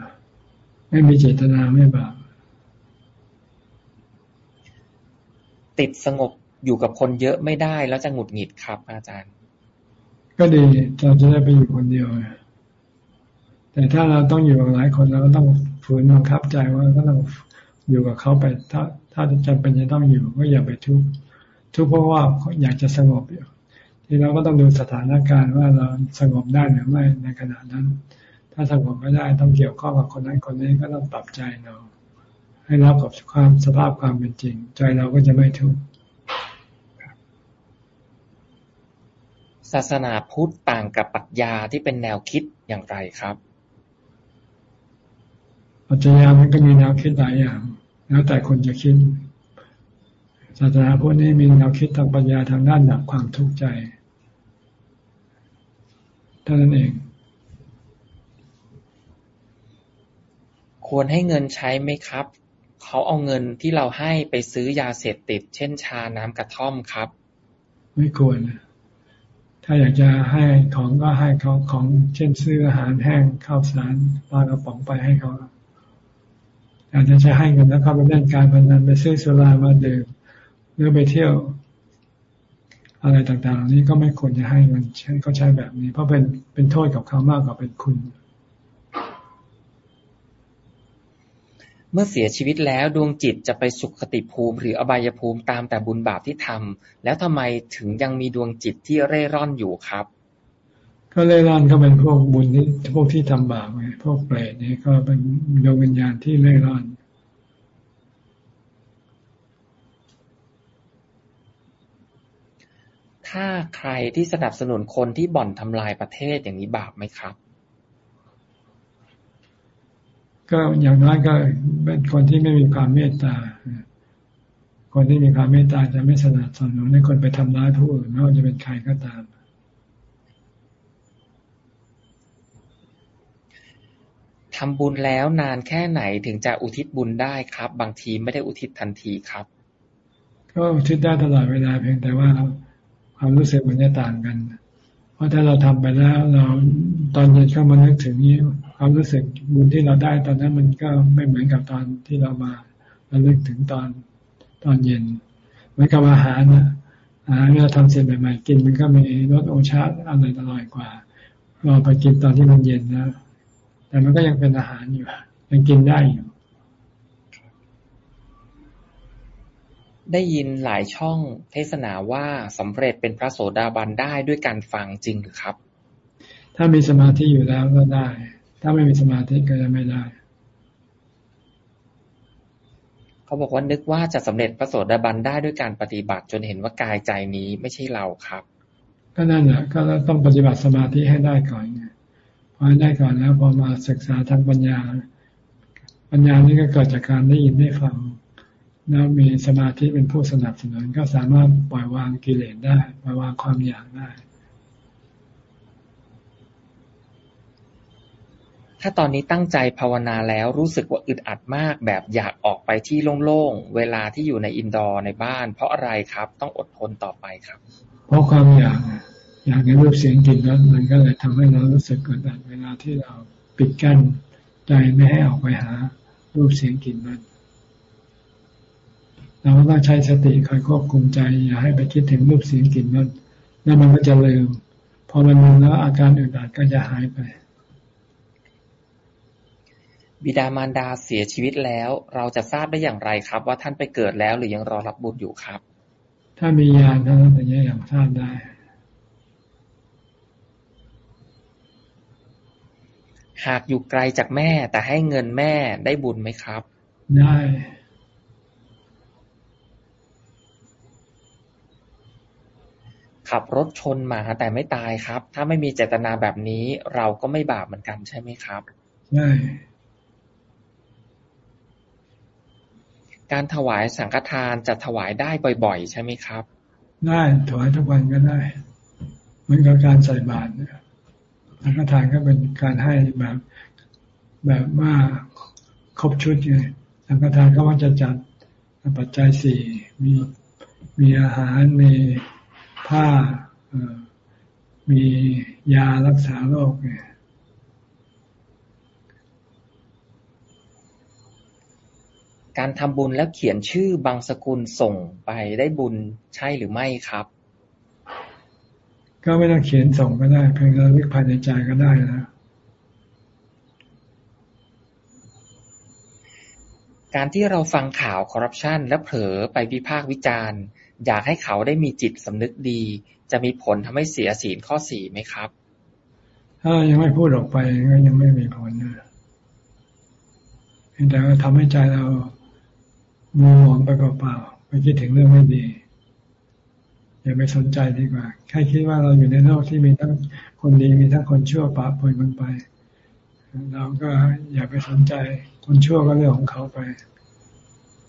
ไม่มีเจตนาไม่บาป ติดสงบอยู่กับคนเยอะไม่ได้แล้วจะหงุดหงิดครับ อาจารย์ ก็ดีเราจะได้ไปอยู่คนเดียวแต่ถ้าเราต้องอยู่กับหลายคนเราก็ต้องฝืนบังคับใจว่าก็ต้องอยู่กับเขาไป ถ้าถ้าจำเป็นจะต้องอยู่ก็อย่าไปทุกข์ทุกข์เพราะว่าอยากจะสงบอยู่ที่เราก็ต้องดูสถานการณ์ว่าเราสงบได้หรือไม่ในขณะนั้น ถ้าสงบไม่ได้ต้องเกี่ยวข้องกับคนนั้นคนนี้ก็ต้องปรับใจเรา ให้รับกับความสภาพความเป็นจริง ใจเราก็จะไม่ทุกข์ศาสนาพุทธต่างกับปรัชญาที่เป็นแนวคิดอย่างไรครับปรัชญามันก็มีแนวคิดหลายอย่าง แล้วแต่คนจะคิดศาสนาพุทธนี่มีแนวคิดทางปัญญาทางด้านดับความทุกข์ใจเท่านั้นเอง ควรให้เงินใช้ไหมครับ เขาเอาเงินที่เราให้ไปซื้อยาเสพติด เช่น ชาน้ำกระท่อมครับ ไม่ควร ถ้าอยากจะให้ของก็ให้เขาของเช่นซื้ออาหารแห้งข้าวสารปลากระป๋องไปให้เขาอากจะใช้ให้เงินแล้วเขาไปเล่นการพนันไปซื้อสุรามาดื่มหรือไปเที่ยว อะไรต่างๆนี้ก็ไม่ควรจะให้เงินเขาใช้แบบนี้ เพราะเป็นเป็นโทษกับเขามากกว่าเป็นคุณ เมื่อเสียชีวิตแล้วดวงจิตจะไปสุขติภูมิหรืออบายภูมิตามแต่บุญบาปที่ทำ แล้วทำไมถึงยังมีดวงจิตที่เร่ร่อนอยู่ครับ ก็เร่ร่อนก็เป็นพวกบุญที่พวกที่ทำบาปไงพวกเปรตนี่ก็เป็นดวงวิญญาณที่เร่ร่อนถ้าใครที่สนับสนุนคนที่บ่อนทำลายประเทศอย่างนี้บาปไหมครับ ก็อย่างน้อยก็เป็นคนที่ไม่มีความเมตตา คนที่มีความเมตตาจะไม่สนับสนุนให้คนไปทำร้ายผู้อื่นไม่ว่าจะเป็นใครก็ตามทำบุญแล้วนานแค่ไหนถึงจะอุทิศบุญได้ครับ บางทีไม่ได้อุทิศทันทีครับ ก็อุทิศได้ตลอดเวลาเพียงแต่ว่าความรู้สึกมันจะต่างกันราะถ้าเราทำไปแล้ว เราตอนเย็นเข้ามานึกถึงนี้ ความรู้สึกบุญที่เราได้ตอนนั้นมันก็ไม่เหมือนกับตอนที่เรามาเราลึกถึงตอนตอนเย็นเหมือนกับอาหารนะอาหารเราทำเสร็จใหม่ๆกินมันก็มีรสโอชาอร่อยอร่อยกว่าเราไปกินตอนที่มันเย็นนะแต่มันก็ยังเป็นอาหารอยู่ยังกินได้อยู่ได้ยินหลายช่องเทศนาว่าสำเร็จเป็นพระโสดาบันได้ด้วยการฟังจริงหรือครับ ถ้ามีสมาธิอยู่แล้วก็ได้ ถ้าไม่มีสมาธิก็จะไม่ได้ เขาบอกว่านึกว่าจะสำเร็จพระโสดาบันได้ด้วยการปฏิบัติจนเห็นว่ากายใจนี้ไม่ใช่เราครับ ก็นั่นแหละก็ต้องปฏิบัติสมาธิให้ได้ก่อนพอได้ก่อนแล้วพอมาศึกษาทางปัญญา ปัญญานี่ก็เกิดจากการได้ยินได้ฟังแล้วมีสมาธิเป็นผู้สนับสนุนก็สามารถปล่อยวางกิเลสได้ ปล่อยวางความอยากได้ ถ้าตอนนี้ตั้งใจภาวนาแล้วรู้สึกว่าอึดอัดมาก แบบอยากออกไปที่โล่งๆ เวลาที่อยู่ในอินดอร์ในบ้าน เพราะอะไรครับ ต้องอดทนต่อไปครับ เพราะความอยากอยากในรูปเสียงกลิ่นรสมันก็เลยทำให้เรารู้สึกอึดอัดเวลาที่เราปิดกั้นใจไม่ให้ออกไปหา รูปเสียงกลิ่นรสเราก็ต้องใช้สติคอยควบคุมใจ อย่าให้ไปคิดถึงรูปเสียงกลิ่นรสแล้วมันก็จะลืมพอมันลืมแล้วอาการอึดอัดก็จะหายไป บิดามารดาเสียชีวิตแล้ว เราจะทราบได้อย่างไรครับ ว่าท่านไปเกิดแล้วหรือยังรอรับบุญอยู่ครับ ถ้ามียานเท่านั้นถึงจะอย่างทราบได้ หากอยู่ไกลจากแม่แต่ให้เงินแม่ได้บุญไหมครับ ได้ขับรถชนหมาแต่ไม่ตายครับ ถ้าไม่มีเจตนาแบบนี้ เราก็ไม่บาปเหมือนกันใช่ไหมครับได้ การถวายสังฆทานจะถวายได้บ่อย ๆ ใช่ไหมครับ ได้ถวายทุกวันก็ได้ เหมือนกับการใส่บาตรนะสังฆทานก็เป็นการให้แบบแบบว่าครบชุดไงสังฆทานก็ว่าจะจัดปัจจัยสี่มีมีอาหารมีผ้ามียารักษาโรคเนี่ย การทำบุญแล้วเขียนชื่อบางสกุลส่งไปได้บุญใช่หรือไม่ครับ ก็ไม่ต้องเขียนส่งก็ได้ เพียงระลึกภายในใจก็ได้นะการที่เราฟังข่าวคอร์รัปชันและเผลอไปวิพากษ์วิจารณ์ อยากให้เขาได้มีจิตสำนึกดี จะมีผลทำให้เสียศีลข้อสี่ไหมครับ ถ้ายังไม่พูดออกไปก็ยังไม่มีผลนะเพียงแต่ว่าทำให้ใจเรา มัวหมองไปเปล่าๆไปคิดถึงเรื่องไม่ดีอย่าไปสนใจดีกว่า แค่คิดว่าเราอยู่ในโลกที่มีทั้งคนดีมีทั้งคนชั่วปะปนกันไปเราก็อย่าไปสนใจคนชั่วก็เรื่องของเขาไป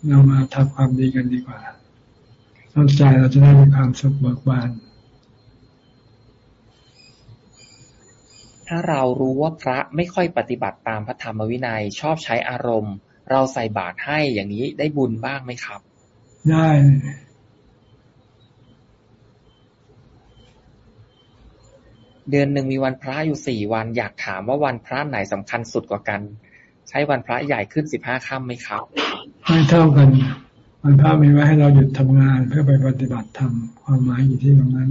เรามาทำความดีกันดีกว่าสนใจเราจะได้มีความสุขเบิกบาน ถ้าเรารู้ว่าพระไม่ค่อยปฏิบัติตามพระธรรมวินัยชอบใช้อารมณ์ เราใส่บาตรให้อย่างนี้ได้บุญบ้างไหมครับ ได้เดือนหนึ่งมีวันพระอยู่สี่วันอยากถามว่าวันพระไหนสำคัญสุดกว่ากัน ใช้วันพระใหญ่ขึ้นสิบห้าค่ำไหมครับ ไม่เท่ากัน วันพระมีไว้ให้เราหยุดทำงานเพื่อไปปฏิบัติธรรมความหมายอยู่ที่ตรงนั้น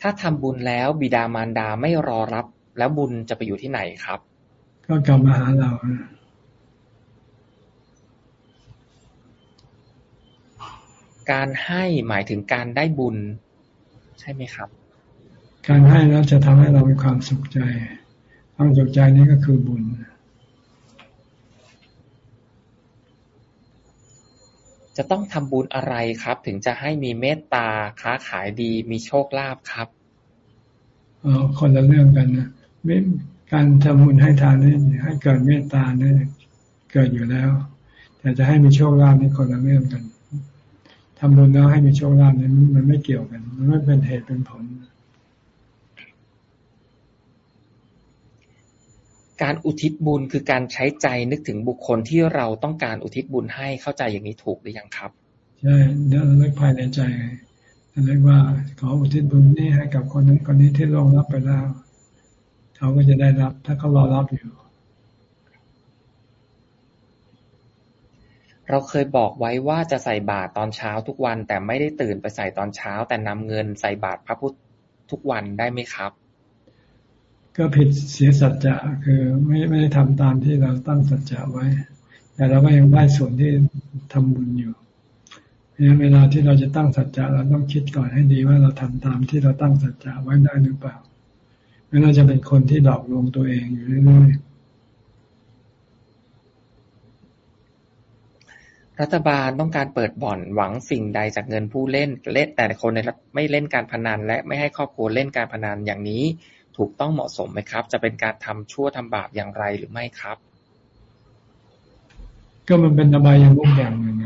ถ้าทำบุญแล้วบิดามารดาไม่รอรับ แล้วบุญจะไปอยู่ที่ไหนครับ ก็กลับมาหาเรานะการให้หมายถึงการได้บุญ ใช่ไหมครับ การให้แล้วจะทำให้เรามีความสุขใจ ความสุขใจนี้ก็คือบุญ จะต้องทำบุญอะไรครับ ถึงจะให้มีเมตตาค้าขายดีมีโชคลาภครับเออคนละเรื่องกันนะไม่ การทำบุญให้ทานนี่ให้เกิดเมตตาเนี่ยเกิดอยู่แล้ว แต่จะให้มีโชคลาภนี่คนละเรื่องกันทำบุญแล้วให้มีโชคลาภนี่มันไม่เกี่ยวกัน มันไม่เป็นเหตุเป็นผล การอุทิศบุญคือการใช้ใจนึกถึงบุคคลที่เราต้องการอุทิศบุญให้เข้าใจอย่างนี้ถูกหรือยังครับใช่เดี๋ยวเราเลิกภายในใจเรียกว่าขออุทิศบุญนี้ให้กับคนนั้นคนนี้ที่ล่วงรับไปแล้ว เขาก็จะได้รับ ถ้าเขารอรับอยู่ เราเคยบอกไว้ว่าจะใส่บาตรตอนเช้าทุกวัน แต่ไม่ได้ตื่นไปใส่ตอนเช้า แต่นำเงินใส่บาตรพระพุทธทุกวันได้ไหมครับ ก็ผิดเสียสัจจะคือไม่ไม่ได้ทำตามที่เราตั้งสัจจะไว้ แต่เราก็ยังได้ส่วนที่ทำบุญอยู่เพราะฉะนั้นเวลาที่เราจะตั้งสัจจะเราต้องคิดก่อนให้ดีว่าเราทำตามที่เราตั้งสัจจะไว้ได้หรือเปล่า ไม่เราจะเป็นคนที่หลอกลวงตัวเองอยู่เรื่อยรัฐบาลต้องการเปิดบ่อนหวังสิ่งใดจากเงินผู้เล่นเล่นแต่คนในรัฐไม่เล่นการพนันและไม่ให้ครอบครัวเล่นการพนันอย่างนี้ถูกต้องเหมาะสมไหมครับ จะเป็นการทำชั่วทำบาปอย่างไรหรือไม่ครับ ก็มันเป็นอบายามุกอย่างหนึ่ง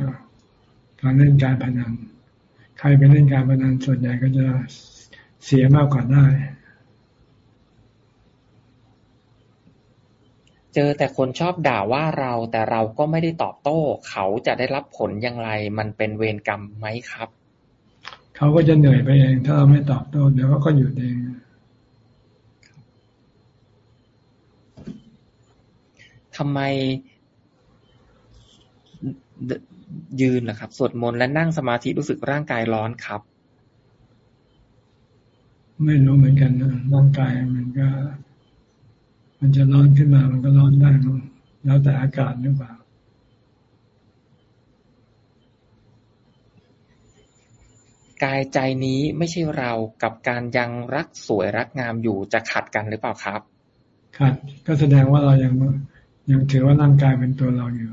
การเล่นการพนัน ใครไปเล่นการพนันส่วนใหญ่ก็จะเสียมากกว่าได้ เจอแต่คนชอบด่าว่าเรา แต่เราก็ไม่ได้ตอบโต้ เขาจะได้รับผลอย่างไร มันเป็นเวรกรรมไหมครับ เขาก็จะเหนื่อยไปเอง ถ้าเราไม่ตอบโต้ เดี๋ยวเขาก็หยุดเอง ทำไมยืนเหรอครับ สวดมนต์และนั่งสมาธิรู้สึกร่างกายร้อนครับ ไม่รู้เหมือนกันนะร่างกายมันก็ มันจะร้อนขึ้นมามันก็ร้อนได้มั้งแล้วแต่อากาศหรือเปล่ากายใจนี้ไม่ใช่เรากับการยังรักสวยรักงามอยู่จะขัดกันหรือเปล่าครับขัดก็แสดงว่าเรายังยังถือว่าร่างกายเป็นตัวเราอยู่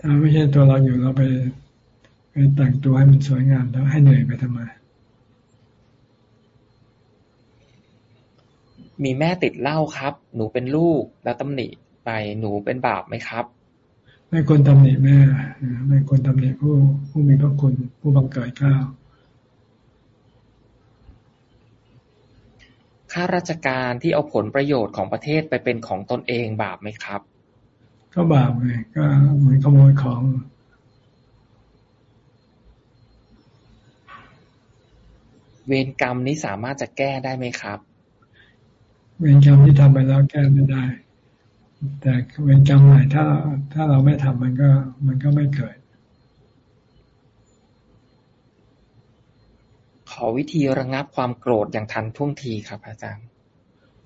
ถ้าไม่ใช่ตัวเราอยู่เราไปไปแต่งตัวให้มันสวยงามแล้วให้เหนื่อยไปทำไม มีแม่ติดเหล้าครับ หนูเป็นลูก แล้วตำหนิไป หนูเป็นบาปไหมครับ ไม่ควรตำหนิแม่ ไม่ควรตำหนิผู้ผู้มีพระคุณผู้บังเกิดก้าวข้าราชการที่เอาผลประโยชน์ของประเทศไปเป็นของตนเองบาปไหมครับ ก็บาปไงก็เหมือนขโมยของ เวรกรรมนี้สามารถจะแก้ได้ไหมครับ เวรกรรมที่ทำไปแล้วแก้ไม่ได้ แต่เวรกรรมใหม่ถ้าถ้าเราไม่ทำมันก็ มันก็ไม่เกิด ขอวิธีระงับความโกรธอย่างทันท่วงทีครับอาจารย์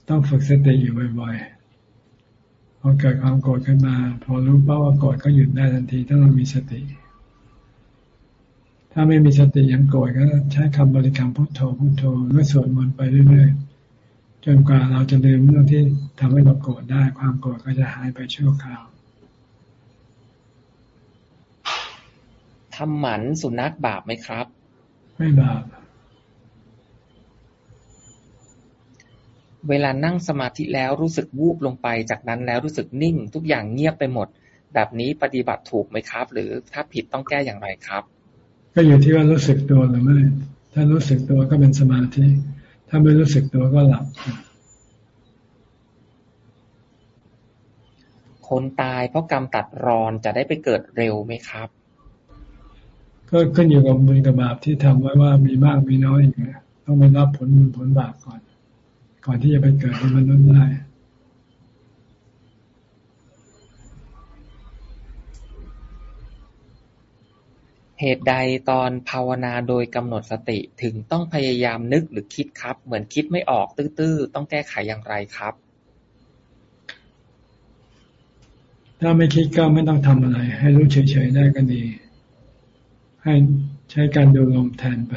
ต้องฝึกสติอยู่บ่อยๆพอเกิดความโกรธขึ้นมา พอรู้เป้าว่าโกรธก็หยุดได้ทันที ถ้าเรามีสติ ถ้าไม่มีสติยังโกรธก็ใช้คำบริกรรมพุทโธพุทโธหรือสวดมนต์ไปเรื่อยๆ จนกว่าเราจะลืมเรื่องที่ทำให้เราโกรธได้ ความโกรธก็จะหายไปชั่วคราวทำหมันสุนัขบาปไหมครับ ไม่บาป เวลานั่งสมาธิแล้วรู้สึกวูบลงไป จากนั้นแล้วรู้สึกนิ่ง ทุกอย่างเงียบไปหมด แบบนี้ปฏิบัติถูกไหมครับ หรือถ้าผิดต้องแก้อย่างไรครับ ก็อยู่ที่ว่ารู้สึกตัวหรือไม่ ถ้ารู้สึกตัวก็เป็นสมาธิ ถ้าไม่รู้สึกตัวก็หลับ คนตายเพราะกรรมตัดรอนจะได้ไปเกิดเร็วไหมครับ ก็ขึ้นอยู่กับบุญกับบาปที่ทำไว้ว่ามีมากมีน้อยอย่างเงี้ยต้องไปรับผลบุญผลบาปก่อน ก่อนที่จะไปเกิดเป็นมนุษย์ได้ เหตุใดตอนภาวนาโดยกำหนดสติถึงต้องพยายามนึกหรือคิดครับ เหมือนคิดไม่ออกตื้อ ๆ ต้องแก้ไขอย่างไรครับ ถ้าไม่คิดก็ไม่ต้องทำอะไร ให้รู้เฉยๆได้ก็ดี ให้ใช้การดูลมแทนไป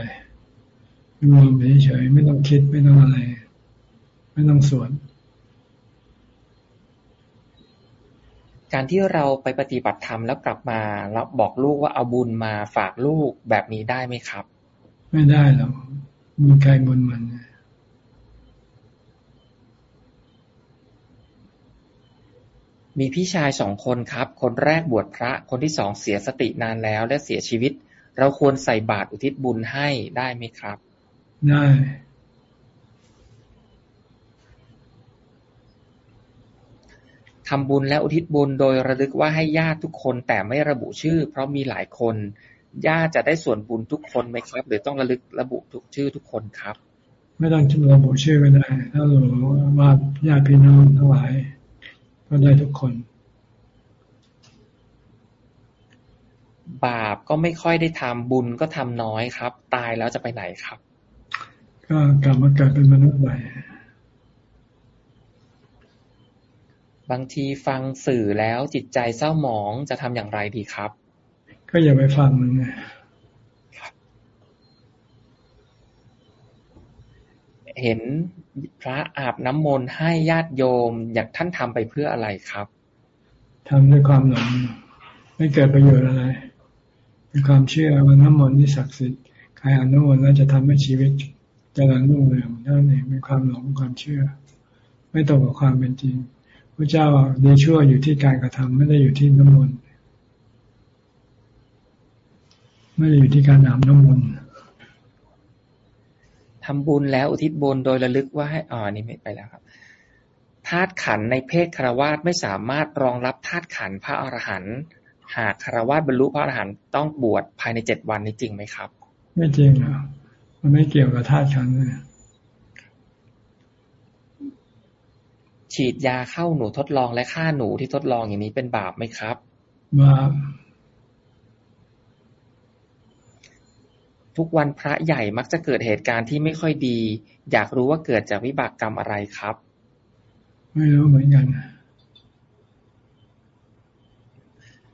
ดูลมเฉยๆไม่ต้องคิดไม่ต้องอะไร ไม่ต้องสวด การที่เราไปปฏิบัติธรรมแล้วกลับมาแล้วบอกลูกว่าเอาบุญมาฝากลูกแบบนี้ได้ไหมครับ ไม่ได้หรอกบุญใครบุญมันมีพี่ชายสองคนครับ คนแรกบวชพระคนที่สองเสียสตินานแล้วและเสียชีวิต เราควรใส่บาตรอุทิศบุญให้ได้ไหมครับ ได้ ทำบุญและอุทิศบุญโดยระลึกว่าให้ญาติทุกคน แต่ไม่ระบุชื่อ เพราะมีหลายคน ญาติจะได้ส่วนบุญทุกคนไหมครับ หรือต้องระลึกระบุทุกชื่อทุกคนครับ ไม่ต้องระบุชื่อก็ได้ถ้าเราว่าญาติพี่น้องทั้งหลาย ก็ได้ทุกคน บาปก็ไม่ค่อยได้ทำบุญก็ทำน้อยครับ ตายแล้วจะไปไหนครับ ก็กลับมาเกิดเป็นมนุษย์ใหม่ บางทีฟังสื่อแล้วจิตใจเศร้าหมองจะทำอย่างไรดีครับ ก็อย่าไปฟังมันไงเห็นพระอาบน้ำมนต์ให้ญาติโยม อยากท่านทำไปเพื่ออะไรครับทำด้วยความหลงไม่เกิดประโยชน์อะไร เป็นความเชื่อว่าน้ำมนต์นี่ศักดิ์สิทธิ์ใครอาบน้ำมนต์แล้วจะทำให้ชีวิตเจริญรุ่งเรืองนั่นเองมีความหลงความเชื่อ ไม่ตรงกับความเป็นจริง พระเจ้าดีชั่วอยู่ที่การกระทำไม่ได้อยู่ที่น้ำมนต์ไม่ได้อยู่ที่การอาบน้ำมนต์ทำบุญแล้วอุทิศบุญโดยระลึกว่าให้อ๋อนี่ไม่ไปแล้วครับธาตุขันในเพศคารวาสไม่สามารถรองรับธาตุขันพระอรหันต์หากคารวาสบรรลุพระอรหันต์ต้องบวชภายในเจ็ดวันนี้จริงไหมครับ ไม่จริงอะมันไม่เกี่ยวกับธาตุขันเลย ฉีดยาเข้าหนูทดลองและฆ่าหนูที่ทดลองอย่างนี้เป็นบาปไหมครับบาปทุกวันพระใหญ่มักจะเกิดเหตุการณ์ที่ไม่ค่อยดี อยากรู้ว่าเกิดจากวิบากกรรมอะไรครับ ไม่รู้เหมือนกัน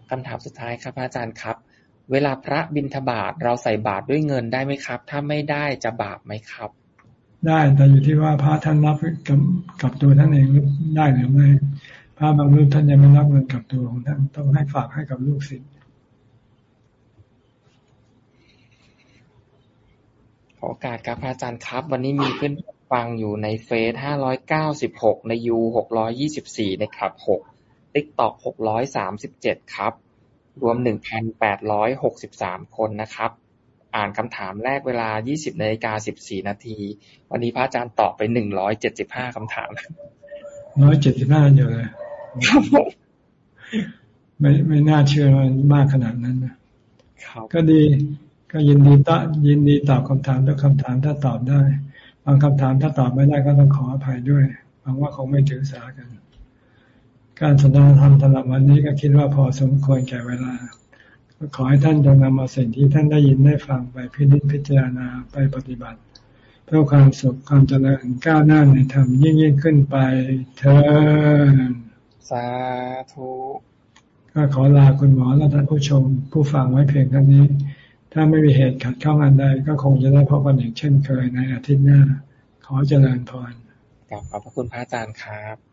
คำถามสุดท้ายครับอาจารย์ครับ เวลาพระบิณฑบาตเราใส่บาตรด้วยเงินได้ไหมครับ ถ้าไม่ได้จะบาปไหมครับ ได้แต่อยู่ที่ว่าพระท่านรับกับกับตัวท่านเองได้หรือไม่พระบางรูปท่านยังไม่รับเงินกับตัวของท่านต้องให้ฝากให้กับลูกศิษย์โอกาสครับอาจารย์ครับ วันนี้มีเพื่อนฟังอยู่ในเฟซห้าร้อยเก้าสิบหกในยูหกร้อยยี่สิบสี่ในคลับหก TikTok หกร้อยสามสิบเจ็ดครับ รวมหนึ่งพันแปดร้อยหกสิบสามคนนะครับ อ่านคำถามแรกเวลายี่สิบนาฬิกาสิบสี่นาที วันนี้พระอาจารย์ตอบไปหนึ่งร้อยเจ็ดสิบห้าคำถามร้อยเจ็ดสิบห้าอยู่เลยไม่ไม่น่าเชื่อมันมากขนาดนั้นนะก็ดีก็ยินดีตยินดีตอบคำถามทุกคำถามถ้าตอบได้ บางคำถามถ้าตอบไม่ได้ก็ต้องขออภัยด้วยหวังว่าคงไม่ถือสากัน การสนทนาธรรมสำหรับวันนี้ก็คิดว่าพอสมควรแก่เวลา ขอให้ท่านจงนำเอาสิ่งที่ท่านได้ยินได้ฟังไปพิจิตพิจารณาไปปฏิบัติ เพื่อความสุขความเจริญก้าวหน้าในธรรมยิ่งยิ่งขึ้นไปเถิดสาธุก็ขอลาคุณหมอและท่านผู้ชม ผู้ฟังไว้เพียงเท่านี้ ถ้าไม่มีเหตุขัดข้องอันใดก็คงจะได้พบกันอีกเช่นเคยในอาทิตย์หน้า ขอเจริญพรขอบพระคุณพระอาจารย์ครับ